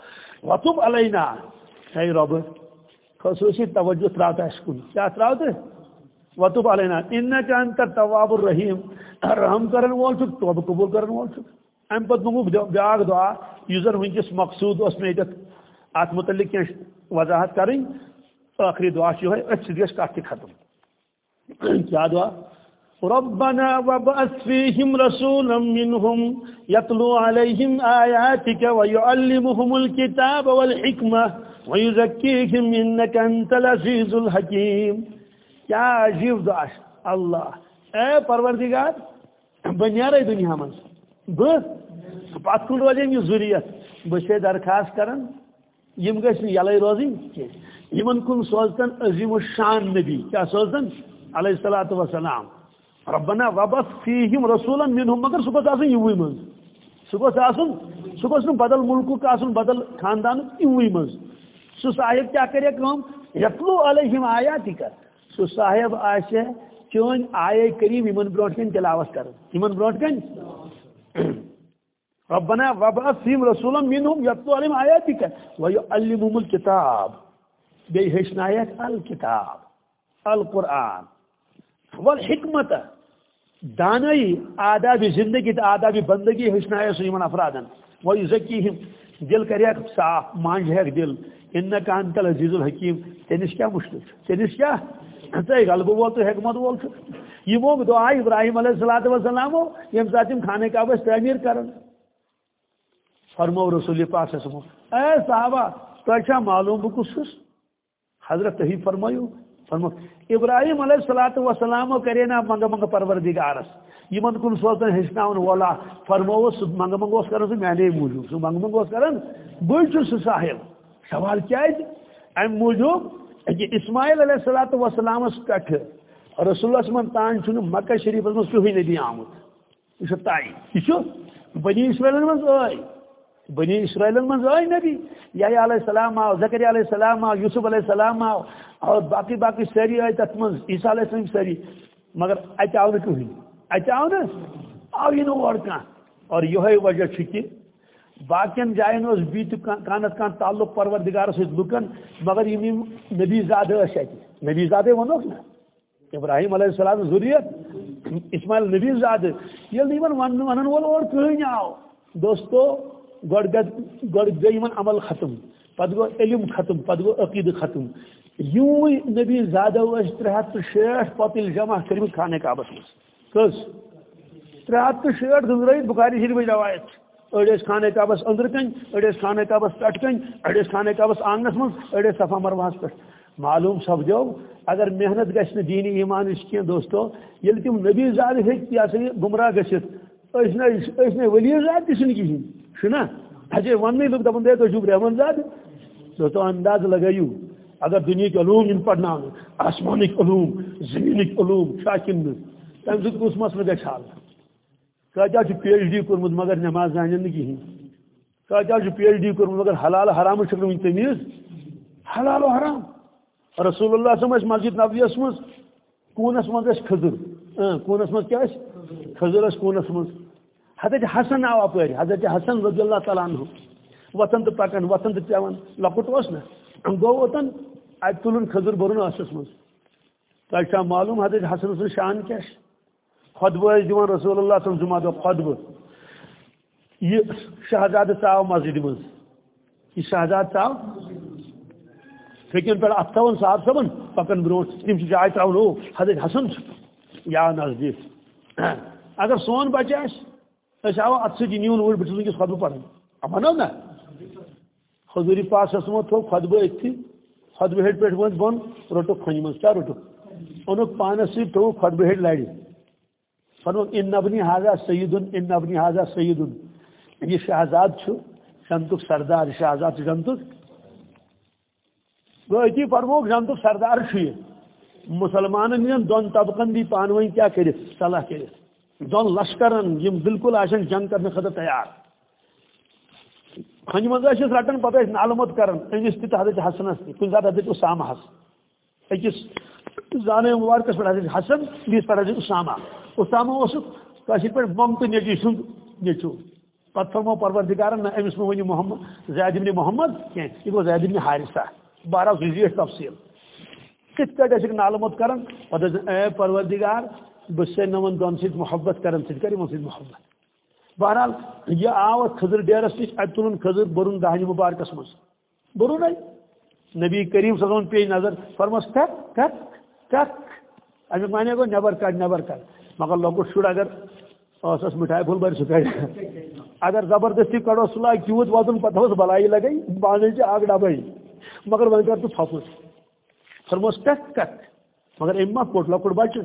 وتب علینا. اے رب، خصوصی توجہ تراوت اس کن کیا تراوت وتب علینا. انك انت التواب الرحیم. رحم کرن وول چھ توبہ قبول کرن وول چھ۔ ام پت منگو بیاکھ دعا اس زن ونکس مقصود اس میں ات متعلق کی وضاحت کریں، آخری دعا یہ ہے اچھ گیس کٹ ختم۔ کیا دعا؟ ربنا وابعث فيهم رسولا منهم يتلو عليهم آياتك ويعلمهم الكتاب والحكمة ويزكيهم إنك أنت العزيز الحكيم کیا عجیب دعا اللہ، اے پروردگار بنیارے دنیا من بس۔ پت کن روزے یہ ضروریت بس درخواست کران یم گھن یلے روزن یمن کن سوزتن عظیم الشان نبی. کیا سوزتن علیہ الصلوۃ والسلام ربنا وبث فیہم رسولا منهم مگر سہ گوس آسن یوی من سہ گوس آسن؟ سہ گوس بدل ملکک آسن، بدل خاندان یوی من سہ صاحب کیا کرے کام؟ یتلو علیہم آیاتک سہ صاحب آسے چون آیے کریم یمن برونٹ کن تلاوت کر یمن برونٹ کن ربنا وبعث فيهم رسولا منهم يتلو عليهم آياتك ويعلمهم الكتاب. بيهشنايات الكتاب، القرآن. والحكمة. دانائی آداب زندگی تو آداب بندگی ہشنایا سو یمن افرادن. ويزكيهم دل کریک صاف مانج ہے دل. انك انت العزيز الحكيم تنس کیا مشکل تنس کیا؟ ژے غلب وول تو حکمت وول یمو دعا ابراہیم علیہ الصلوۃ والسلام یم ساتھ خانہ کعبہ تعمیر کرن. فرمو رسول پاک سمو اے صحابہ، تو معلوم بہ کس حضرت تہی فرمایو فرمو ابراہیم علیہ الصلوۃ والسلام کرے نا منگ منگ پروردگارس یمن کن سوزن ہچناون وولا فرمو سہ منگ منگ اس کرن سہ میانے موجود سہ منگ منگ اس کرن بہ چھ سہ صاحب؟ سوال کیا ہے جی؟ ام موجود کہ جی اسماعیل علیہ الصلوۃ والسلام اس کٹھ، رسول اللہ من تان چھن مکہ شریف من کوئی نبی آمد۔ یہ تائی یہ بنی اسرائیل من آئی بنی اسرائیل من آئی نبی. یا علیہ السلام آو زکری علیہ السلام آو یوسف علیہ السلام آو اور باقی باقی سری آئی تت من عیسیٰ علیہ السلام سری. مگر اتہ آو نکوہی اتہ آو نا آو یہ نور کان. اور یہ وجہ کہ باقین جائن اس بیت کانت کان تعلق پروردگار سے لکن، مگر یہ نبی زادہ اس نبی زادہ ونوک نا. ابراہیم علیہ السلام ضروریت اسماعیل نبی زادہ یہ یعنی نہیں ون ونن وول اور کہیں آو دوستو گۄڈٕ گٔے یِمن عمل ختم پتہٕ گوٚو علم ختم پتہٕ گوٚو عقیدٕ ختم۔ یوٗے نبی زادو ٲسۍ ترٛےٚ ہَتھ تہٕ شیٹھ پۄتٕلۍ جمع کٔرمٕتۍ خانہ کعبس منٛز کٔژ ترٛےٚ ہَتھ تہٕ شیٹھ گٔنٛزرٲیِتھ بُخاری شریفٕچ روایت۔ أڑۍ ٲسۍ خانہ کعبس أنٛدرٕ کَنۍ أڑۍ ٲسۍ خانہ کعبس پٮ۪ٹھٕ کَنۍ أڑۍ ٲسۍ خانہ کعبس آنٛگنس منٛز أڑۍ ٲسۍ صفا مرواہس پٮ۪ٹھ معلوم سپدو اگر محنت گژھِ نہٕ دیٖنی ایٖمانٕچ کینٛہہ دوستو ییٚلہِ تِم نبی زادٕ ہیٚکہِ یہِ ہسا یہِ گُمراہ گٔژھِتھ أسۍ نہ أسۍ نہ ؤلی زاد تہِ چھِنہٕ کِہیٖنۍ چھُنا اچھے ون لوگ دپان دے تو چھو رحمن زاد؟ تو تو انداز لگائیو۔ اگر دنیا کے علوم ان پڑھنا آسمانک علوم زمینک علوم، شاکن۔ تم سب کس مسئلہ گھس حال کتیا پی ایچ ڈی کورمت مگر نماز زانن کہین کتیا پی ایچ ڈی کورمت مگر حلال حرام چھ ون تمیز۔ حلال و حرام۔ رسول اللہ صلی اللہ علیہ وسلم مسجد نبویس مز کونس مز کھزر ہاں، کونس مز کیا کھزر کونس مز حضرت حسن آو اپر حضرت حسن رضی اللہ تعالیٰ عنہ، وطن تو پکان وطن تو پیوان لکٹ اس نا۔ گو وطن ات تلن خضر برن آسس من تہ معلوم حضرت حسن سن شان کیا خطبہ دِوان رسول اللہ صلی اللہ علیہ وسلم خطبہ یہ شہزاد ژاو مسجد من یہ شہزاد ژاو فکن پہ ات صاحب صبن پکن برو تم جائے تراؤن حضرت حسن، یا نزدیک۔ اگر سون بچہ آس آو ات سی نیون اوٹ بہت ونکس خطبہ پڑھن ونو نا حضوری پاس اسمو تھو خطبہ اتھی خطبہ ہیٹ پہ ون بن روٹو کھنج من کیا روٹو انوک پانس سی تو خطبہ ہیٹ لڑی فرمو ان ابنی حاضا سیدن ان ابنی حاضا سیدن یہ شہزاد چھو سردار شہزاد جنتک گو اتی فرموک جنتک سردار یہ مسلمان دون طبقن دی پانوئی کیا کرت صلاح کرت دون لشکرن، یم بالکل آشن جنگ کرنے خطر تیار۔ کھنج مز رٹان پتہ معلومات کران أمس تہ حضرت حسنس تہ کن سات حضرت اسامہ أکس زانے مبارکس پہ حضرت حسن، بیس پہ حضرت اسامہ۔ اسامہ اس پہ مم تو نیچی سند نیچو۔ پتہ فرمو پروردگارن أمس مہ ونیو محمد، زید بن محمد کی یہ گو زید بن حارثہ۔ بارہ زیٹ تفصیل۔ کت پہ معلومات کران پتہ اے پروردگار بس نمن دون سۭتۍ محبت کران ژٕ کر یِمن محبت. بہرحال یہ آو خضر ڈیرس نش ات تلن خضر برن دہنی مبارکس مز برن نبی کریم صلی اللہ علیہ وسلم پی نظر فرمس کک کک کک امیک مانے گو نبر کڑ نبر کڑ مگر لۄکُٹ شُر اگر ٲسس مٹھائی پھول بر سُہ اگر زبردستی کڑو سُہ لاگ وزن پتہٕ اوس بلائی لگے بانے چھِ اکھ ڈبے مگر وۄنۍ کر ژٕ پھۄپُس فرموس کک کک مگر أمۍ ما کوٚٹ لۄکُٹ بچہِ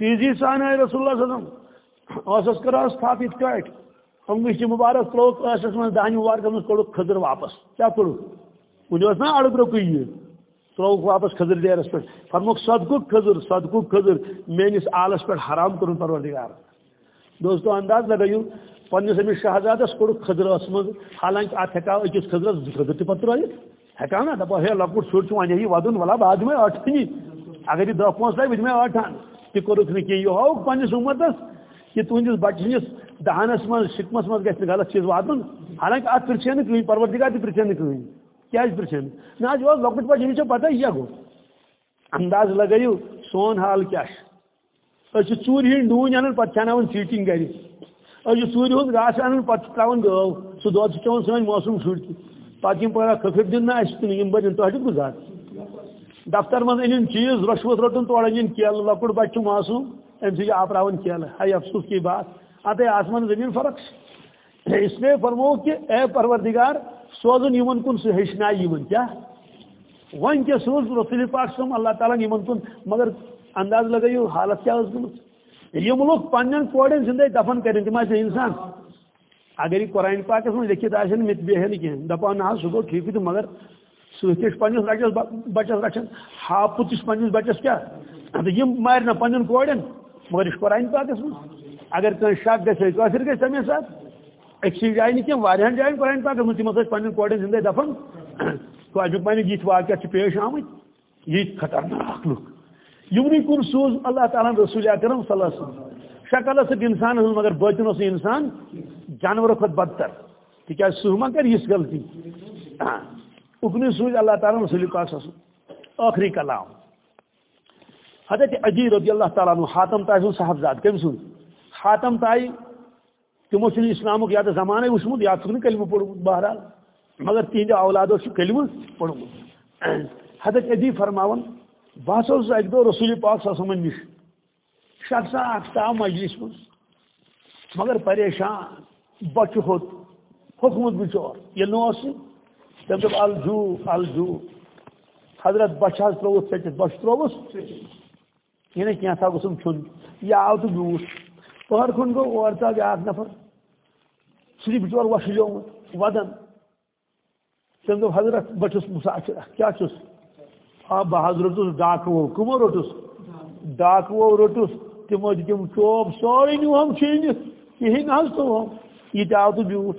تیزی سان آے رسول اللہ صلی اللہ علیہ وسلم۔ ٲسس کر تھپ یِتھ کٲٹھۍ انگش مبارک تروک ٲسس منٛز دانہِ مبارکس منٛز کوٚڑُکھ خٔدٕر واپس۔ کیٛاہ کوٚڑُکھ کُنہِ اوس نا اڑٕ برٛونٛکھٕے یہِ ترووُکھ واپس خٔدٕر ڈیرس پٮ۪ٹھ فرموکھ صدقُک خٔدٕر صدقُک خٔدٕر میٲنِس آلس پٮ۪ٹھ حرام کوٚرُن پروردگار۔ دوستو، انداز لگٲیِو پننِس أمِس شہزادس کوٚڑُکھ خٔدرس منٛز حالانکہِ اتھ ہٮ۪کاو أکِس خٔدرس زٕ خٔدٕر تہِ پتہٕ ترٲیِتھ ہٮ۪کاو نا؟ دپو ہے لۄکُٹ شُر چھُ وۄنۍ یی ودُن ولا بہٕ دِمے ٲٹھنی اگر یہِ دہ پونٛسہٕ لگہِ بہٕ دِمے ٲٹھن تہِ کوٚرُکھ نہٕ کینٛہہ یہِ ہووُکھ پننِس کہ تہندس بچہ سندس دہانس من شکمس من گھر غلط چیز واتن حالانکہ ات پرچھے نا کہیں پروردگار تہ پرچھے نا کہیں کیا پرچھے نا یہ لکٹ پہ یہ پتہ یہ گو انداز لگیو سون حال کیا أسۍ چھِ ژوٗرِ ہٕنٛدۍ ڈوٗنۍ اَنان پَتہٕ کھٮ۪ناوان ژیٖٹِنۍ گرِ أسۍ چھِ ژوٗرِ ہُنٛد گاسہٕ اَنان پَتہٕ چھِ ترٛاوان گٲو سُہ دۄد چھِ چٮ۪وان سٲنۍ موسوٗم شُرۍ تہِ پَتہٕ یِم پگاہ کھٔکھٕر دِن نہٕ اَسہِ تہٕ دفتر منٛز أنِن چیٖز رۄشوت رٔٹُن تورٕ أنِن کیلہٕ لۄکُٹ بَچہِ چھُ معصوٗم أمۍ سۭتۍ جی چھِ آپراوان کیلہٕ افسوس کی بات۔ اتنے آسمان زمین فرق اس لیے فرمو کہ اے پروردگار، سوزن یمن کن سہ ہچنا یمن کیا؟ ون کے سوز رسول پاک سم اللہ تعالیٰ یمن کن، مگر انداز لگائیو حالت کیا اس گمت یم لوگ پنن کوڑن زندے دفن کریں تم انسان۔ اگر یہ قرآن پاکس من لکھت آن مت بے کی دپان نا سہ گو ٹھیک تو مگر ست پنس رچس بچس رچان ہاپت پنس بچس کیا یم مار نا پنن کوڑن، مگر یہ قرآن پاکس من اگر کن شک گھے کافر گھر تمے سات اکسی جائیں نی کھین جائیں قرآن پاک من تم پن کوڑن زندے دفن۔ تو امیک معنی یہ واقعہ پیش آمت یہ خطرناک لک یمنی کن سوز اللہ تعالیٰ رسول اکرم صلی اللہ علیہ وسلم۔ شکل ٲس انسان ہن مگر باطن اوس انسان جانور کھۄتہٕ بدتر۔ تِکیازِ سُہ ما کر یِژھ غلطی۔ اُکنُے سوٗزۍ اللہ تعالیٰ رسول پاک صلی ٲخری کلام۔ حضرت عجی رضی اللہ تعالیٰ عنہ، حاتم تائی سن صاحبزاد کم سن حاتم تائی تمو چھ اسلامک یا زمانے وچمت یا چھ کلمہ پڑھمت بہرحال۔ مگر تہند اولادو چھ کلمہ پڑھمت حضرت عجی فرماون بہ ہسا اک دہ رسول پاک صلی اللہ علیہ وسلم نش شخص اخ تا مجلس من مگر پریشان بچہ ہوت حکمت بچور۔ یہ نوس تم دپ الجو الجو حضرت بچہ حض تروس ژٹِتھ بچہ تروس یہ کیا سا گسم چھ یہ آو تو بیوٹ پہر کن گو اور تا بیاکھ نفر سری بچور وشلیومت ودن تم دپ حضرت بچس مسافر کیا چھس آ بہ حض روٹس ڈاکو کمو روٹس ڈاکو روٹس تمو تم چوب سورے نیوہم چھینت کہین حض تو یہ تہ آو تو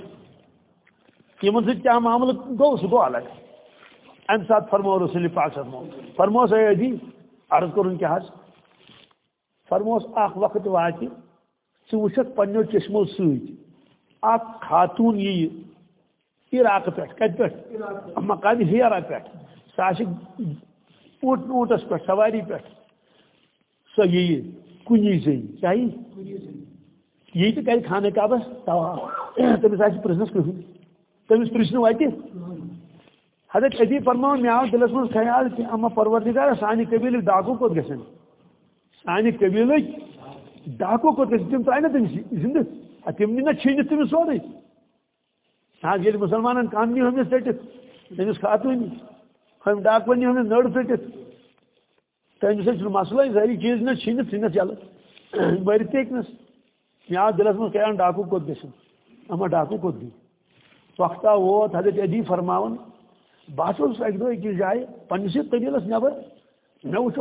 بیوٹ یمن سۭتۍ کیا معاملہ گو سہ گو الگ امہ سات فرمو رسول پاک صلی فرمو سیدی جی، عرض کرن کیا حض فرموس اخ وقت واتہ ثہ وچھک پنو چشمو ست اخ خاتون یہ عراق پہ کت پہ مقام ہیرا پہ سہ اونٹ اونٹس پہ، سواری پہ سو یہ کنی سے چاہیے یہ تو کر خانہ کعبس تمس آس پرسنس کہین تمس پرسن وتہ حضرت عدی فرما مے آو دلس من خیال کہ اما پروردگار سانہ قبیل ڈاکو کوت گژھن سانہ قبیل ڈاکو کوت گژھن تم ترائی نا تم زندہ. تم نی نا چھینت تمس سورے آج ییٚلہِ مسلمانن کم نی ہمس ژٔٹِتھ تٔمِس خاتوٗنی ہم ڈاکوَن نی ہمس نٔر ژٔٹِتھ تٔمِس سۭتۍ چھُنہٕ مسلے سٲری چیٖز نہ چھِنہٕ ژھٕنِتھ یَلہٕ بٔرِتھ تہِ ہیٚکہِ نس. مےٚ آو دِلس منٛز کیٛاہ ڈاکوٗ کوٚت گژھُن اما ڈاکوٗ کوٚت دی. وقتا ووت حضرت عدی فرماوان بہت اکہ دہ أکس جائے پنس قبیلس نبر مے وچھ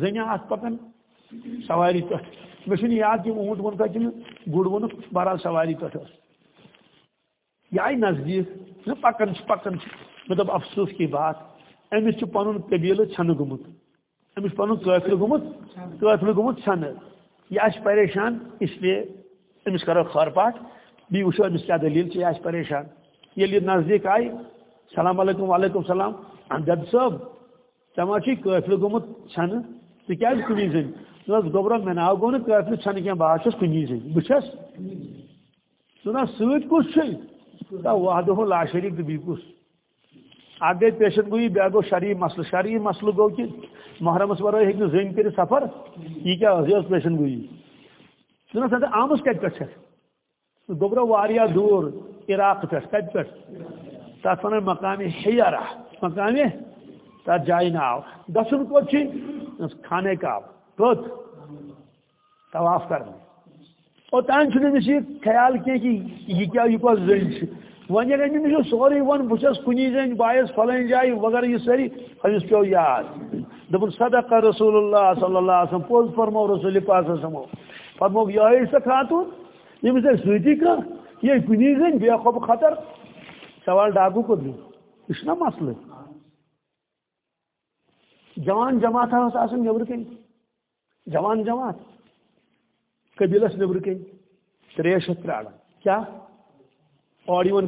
زنہ ات پکان سواری پہ مے یاد کہ اونٹ وون کن گڑ وون بہرحال سواری پہ یہ آئی نزدیک پکان پکان مے مطلب دپ افسوس کی بات۔ امس پن قبیل چھن گومت امس پن قافل گومت قافل گومت چھن۔ یہ پریشان، اس لیے امس کرو خور پاٹ بی وچو امس کیا دلیل یہ پریشان۔ یل یہ نزدیک آئی سلام علیکم، وعلیکم السلام دد صٲب ژےٚ ما چھی قٲفلہٕ گوٚمُت چھَنہٕ ژٕ کیٛازِ کُنی زٔنۍ ژٕ حظ گوٚبرا مےٚ ناو گوٚو نہٕ قٲفلہٕ چھَنہٕ کینٛہہ بہٕ حظ چھُس کُنی زٔنۍ بہٕ چھَس ژٕ نا سۭتۍ کُس چھُے تا وحدہ لا شریٖک تہٕ بیٚیہِ کُس. اکھ گٔے پیشن گویی بیٛاکھ گوٚو شرعی مسلہٕ شرعی مسلہٕ گوٚو کہِ محرمس ورٲے ہیٚکہِ نہٕ زٔنۍ کٔرِتھ سفر. یہِ کیٛاہ ٲس یہِ ٲس پیشن گویی. ژٕ نا سا آمٕژ کَتہِ پٮ۪ٹھ چھَکھ گوٚبرا واریاہ دوٗر. عراق پٮ۪ٹھ کَتہِ پٮ۪ٹھ. تک ون مقامی حیرہ. مقامی؟ تر جائے ناو گھن کوت خانے کعب کوت طواف کرنے. اوتان امس یہ خیال کی کہ یہ کیا یہ کس زن ون اگر امس سوری ون بس کنی زن باعث فلن جائے وغیرہ یہ ساری امس پیو یاد. دپن صدق رسول اللہ صلی اللہ علیہ وسلم. پوز فرمو رسول پاک سمو فرمو یہ سا خاتون یمس سۭتی کانٛہہ یہ کنی زن بے خوب خطر، سوال ڈاکو کو دوں یہ نا مسئلہ۔ جوان جماعت ہاں آسان نبر کن جوان جماعت۔ قبیلس نبر کن تریش پراران کیا؟ اور یون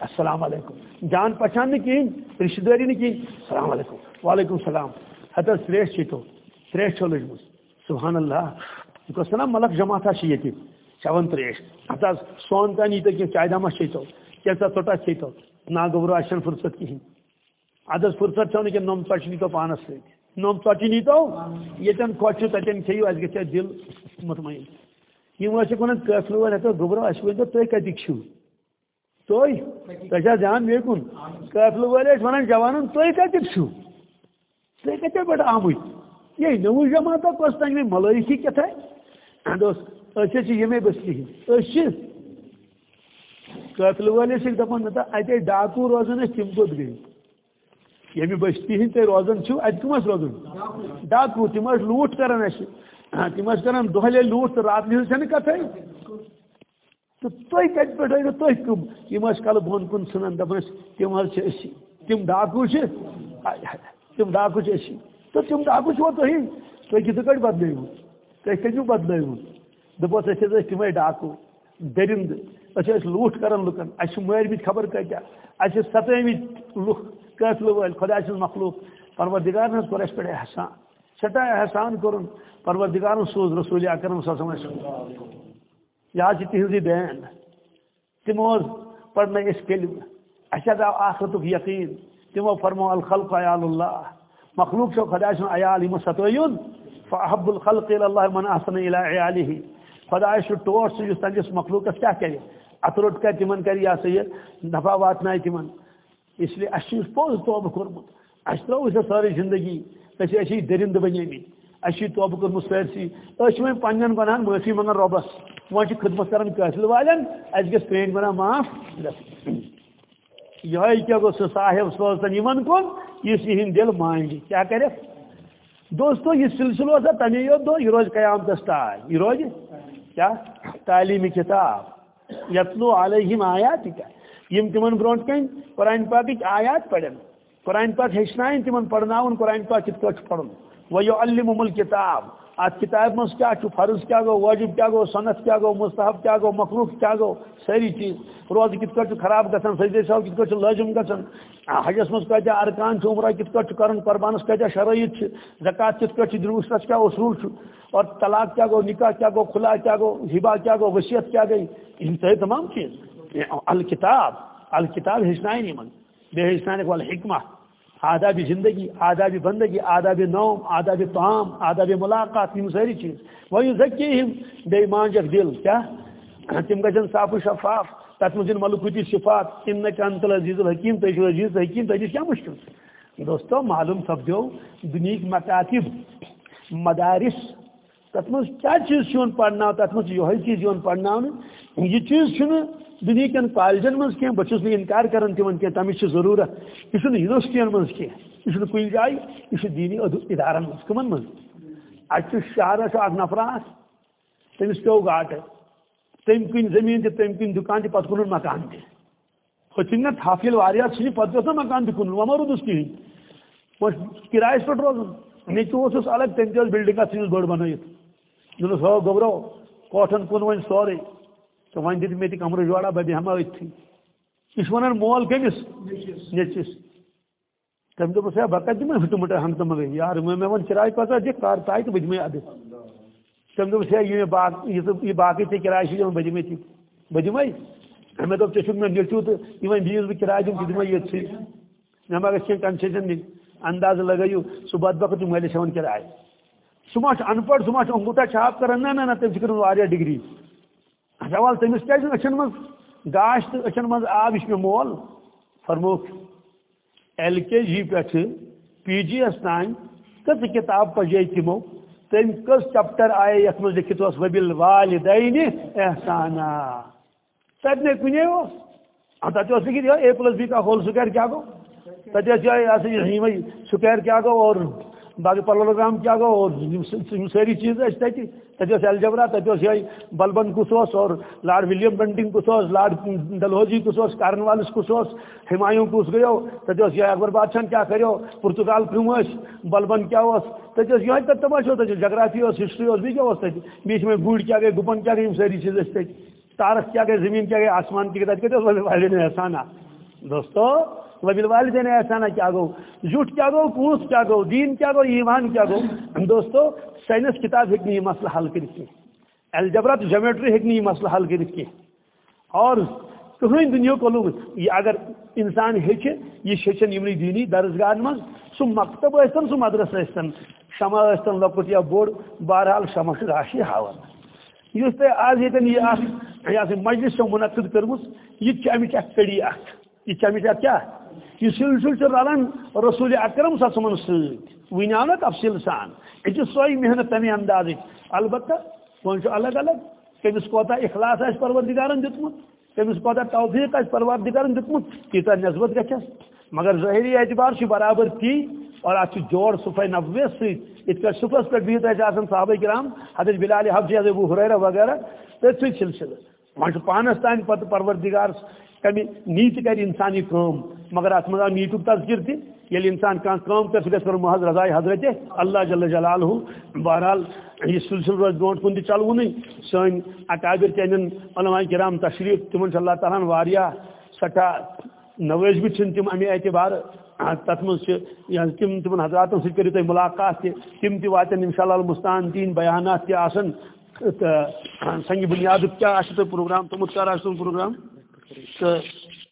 السلام علیکم۔ جان پہچان نہیں کہیں، رشتہ داری نہیں کہیں۔ السلام علیکم۔ وعلیکم السلام۔ حتر تریش چیتو تریش چھو لجمس سبحان اللہ۔ کس نا ملک جماعت ہاں یہ چون تریش حتر سون تانی تو کہ چائے دامہ چیتو کیسا ٹوٹا چیتو نا گبرو اچھن فرصت کہیں ادس فرصت چھو کہ نوم ٹچ نیتو پانس ست نوم ٹچ نیتو یتن خوش تتن کھیو اس گژھِ دل مطمئن یم ٲسۍ ونان قٲفلہٕ وٲلۍ ہتو گوبرو اَسہِ ؤنۍتو تُہۍ کَتِکۍ چھِو تُہۍ تۄہہِ چھا دھیان مے کُن قٲفلہٕ وٲلۍ ٲسۍ ونان جوانن تُہۍ کَتِکۍ چھِو تُہۍ کَتہِ پٮ۪ٹھ آمٕتۍ یے نوٚو جماعتا کۄس تانۍ مےٚ ملٲیکی کیٛاہ دوس چھِ بستی ہِنٛدۍ أسۍ چھِ قٲفلہٕ وٲلۍ ٲسۍ دپان نہ تہٕ روزان ٲسۍ تِم کوٚت گٔے بستی ہٕنٛدۍ تُہۍ روزان چھِو اَتہِ کٕم ٲسۍ روزان ڈاکوٗ تِم ٲسۍ لوٗٹ کران اَسہِ تِم ٲسۍ کران دۄہلے لوٗٹ تہٕ راتہٕ ہٕنٛز چھَنہٕ کَتھٕے تہٕ تُہۍ کَتہِ پٮ۪ٹھ ٲسِو تُہۍ کٕم یِم ٲسۍ کَلہٕ بۄن کُن ژھٕنان دَپان ٲسۍ تِم حظ چھِ أسی تِم ڈاکوٗ چھِ تِم ڈاکوٗ چھِ أسی تہٕ تِم ڈاکوٗ بدلٲیوٕ دوٚپُس أسۍ حظ ٲسۍ تِمے ڈاکوٗ دٔرِنٛدٕ أسۍ ٲسۍ لوٗٹھ کران لُکن چھِ مٲرمٕتۍ خبر کۭتیاہ اَسہِ چھِ ستٲومٕتۍ لُکھ قٲفلہٕ وٲلۍ خۄدا سٕنٛز مخلوق پروردگارن حظ کوٚر اَسہِ پٮ۪ٹھ احسان سٮ۪ٹھاہ احسان کوٚرُن پروردگارن سوز رسوٗل اکرم صٲب اَسہِ یہِ حظ چھِ تِہنٛزٕے بین تِمو حظ پرنٲے أسۍ کلمہٕ اَسہِ حظ آو آخرتُک یقیٖن تِمو فرمو الخلق عیال اللہ مخلوق چھو خۄدا سُنٛد عیال یِمو ستٲیُن فحب الخلق اللہ من احسن الى عیاله خدا چھُ ٹوٹھ سُہ یُس تٔمِس مخلوقس کیٛاہ کرِ؟ اتھ روٚٹ کرِ تِمن کرِ یہِ ہسا یہِ نفع واتنایہِ تِمن۔ اس لیے اَسہِ چھُ پوٚز توبہٕ کوٚرمُت، اَسہِ ترٛٲو سۄ سٲرٕے زندگی أسۍ چھِ أسی دٔرِنٛدٕ بنیمٕتۍ۔ اَسہِ چھُ توبہٕ کوٚرمُت سٲرسٕے۔ أسۍ چھِ وۄنۍ پنٕنٮ۪ن گۄنہن معٲفی خدمت کران قٲصِل والٮ۪ن۔ اَسہِ گژھِ پرٛٲنۍ گۄناہ معاف یِہوے کیٛاہ گوٚو سُہ صاحب سوزتن یِمن کُن؟ یُس یِہِنٛدۍ دِل مانہِ کیٛاہ کرٮ۪کھ دوستو، یہ سلسلہ اوسا تمے یوت دو یہ روز قیامتس تاج یہ روز کیا؟ تعلیمی کتاب. یتلو علیہم آیات کیا یم تمن برونٹ کن قرآن پاک آیات پڑھن. قرآن پاک ہیچنائن تمن پڑھن قرآن پاک کت پہ پڑھن. وَيُعَلِّمُمُ الْكِتاب ات کتاب مز کیا فرض کیا گو، واجب کیا گو، سنت کیا گو، مستحب کیا گو، مخلوق کیا گو، ساری چیز۔ روز کت پہ خراب گھن سجدے صاحب کت پہ لازم گھن حجس مز کتیا ارکان عمرہ کت پہ کرن قربانس کتیا شرائط زکات کت پہ دروسس کیا، اصول اور طلاق کیا گو، نکاح کیا گو، خلا کیا گو، ہبا کیا گو، وصیت کیا گئی۔ ان تمام چیز۔ الکتاب الکتاب ہچنائن یمن بے ہچنائن والحکمہ۔ آداب زندگی آداب بندگی آداب نوم آداب طعام آداب ملاقات، یہ ساری چیز۔ وہی ذکی بے مانجک دل، کیا؟ تم گھن صاف و شفاف تک مجھے ملکوتی صفات، ان انت العزیز الحکیم تھی عزیز الحکیم تھی کیا مشکل دوستو، معلوم سپدو دنیا مکاتب، مدارس تر مز کیا چیز پڑھنا تر مز یہ چیز پڑھنا، یہ چیز دنیا کن کالجن من کی بہت انکار کران تمن کی تمہیں ضرورت یہ یونیورسٹین من کی یہ کن جائے یہ دینی ادارن من کمن من اتہ شہرس اک نفر تمس پیو گاٹ تم کن زمین تہ تم کن دکان تہ پتہ کن مکان تہ ہوچن نا حافل واریاہ چھ پتہ گژھن مکان تہ کن وما رودس کہین کرایس پہ روزان نیچہ الگ تم تہ بلڈنگ اتھ بڑ بنائت دس ہو گبرو کوٹھن کن ون سورے تو ون دت مے کمر جوڑا بہ بیہما اتھی یہ ونان مول کمس نیچس تم دس ہے بہ دم ہٹ مٹ تم گئی یار میں ون کرایہ پتہ دکھ کار تائی تو بہ دمے اد تم دس ہے یہ باق یہ باقی تے کرایہ چھ بہ دمے تی بہ دمے مے دپ ژے مے نیچو تو یہ بیس بہ کرایہ دم دمے یہ چھ مے ما گژھِ کنسیشن دن انداز لگایو سہ بد بخت ملے سون کرایہ سہ ما ان پڑھ سہ ما انگوٹا چھاپ کران نہ نہ تم کر واریاہ ڈگری۔ سوال تمس کیا اچھن من گاش تو اچھن من آب، یہ مول۔ فرموک، ایل کے جی پہ پی جی ایس تان کت کتاب پجے تمو؟ تم کس چپٹر آئے یت مز لکھت وبل والدین احسانا۔ تتنے کنے تک لکھت اے پلس بی کا ہول سکوائر کیا گو تھی سکوائر کیا گو اور باقی پلوگرام کیا گو؟ اور ساری چیز تجھے الجبرا، تجھے بلبن کس اور لارڈ ولیم بنٹنگ کس لارڈ ڈلہوجی کس کارن والس کس ہمایوں کس گیو تجھے اکبر بادشاہ کیا کرو پرتگال کم بلبن کیا تجھے یہ تماشا تجھے جگرافی ہسٹری اس بھی کیا بیچ میں گوڑ کیا گئی گپن کیا گئی ساری چیز تارک کیا گئی زمین کیا گئی آسمان کی کہتے احسانہ۔ دوستو وبل والدین احسانہ کیا گو، جھوٹ کیا گو پوس کیا گو، دین کیا گو، ایمان کیا گو۔ دوستو، سائنس کتاب ہیکن یہ مسئلہ حل کرت کی الجبرا تو جیومیٹری ہیکن یہ مسئلہ حل کرت کی اور کہیں دنیا کو لوگ، یہ اگر انسان ہیچ یہ ہیچن یمنی دینی درسگاہ من سو مکتب ٲسۍتن سو مدرسہ ٲسۍتن شمع ٲسۍتن لۄکُٹ یا بوڑ بہرحال شمع چھِ راشی ہاوان یُس تۄہہِ آز ییٚتٮ۪ن یہِ اکھ یہِ ہسا مجلس چھو منعقد کٔرمٕژ یہِ تہِ چھِ اَمِچ اکھ کٔڑی اکھ یہ چھ اَمِچ اکھ کیٛاہ یہ سلسل سے رلان رسول اکرم سسمن ست ون آو نا تفصیل سان یہ سوئی محنت تمہیں انداز البتہ ون الگ الگ کمس کوتا اخلاص آس پروردگارن دتمت کمس کوتا توفیق آس پروردگارن دتمت تیتا نسبت گھس مگر ظاہری اعتبار سے برابر تی اور اتھ جوڑ صفحہ نبوے ست ات صفحس پہ بہت آسان صحابہ کرام، حضرت بلال حفظ ابو حریرہ وغیرہ تھی سلسلہ۔ وہاں پانس تان پتہ پروردگار کمی نیت کر انسانی کام، مگر ات مزہ تذکر تھی یل انسان کان کام کر سکے کر محض رضاء حضرت اللہ جل جلالہ۔ بہرحال یہ سلسل روز برونٹ کن چلو نہیں سن اکابر چین علماء کرام تشریف تمن اللہ تعالیٰ واریاہ سٹھا نوٲز بھی تم امی اعتبار تت مز تم تمن حضراتن سی کرو تھی ملاقات تہ تم تہ واتن انشاء اللہ المستان دین بیانات تہ سنگ بنیاد کیا پروگرام تمت کر پروگرام؟ تو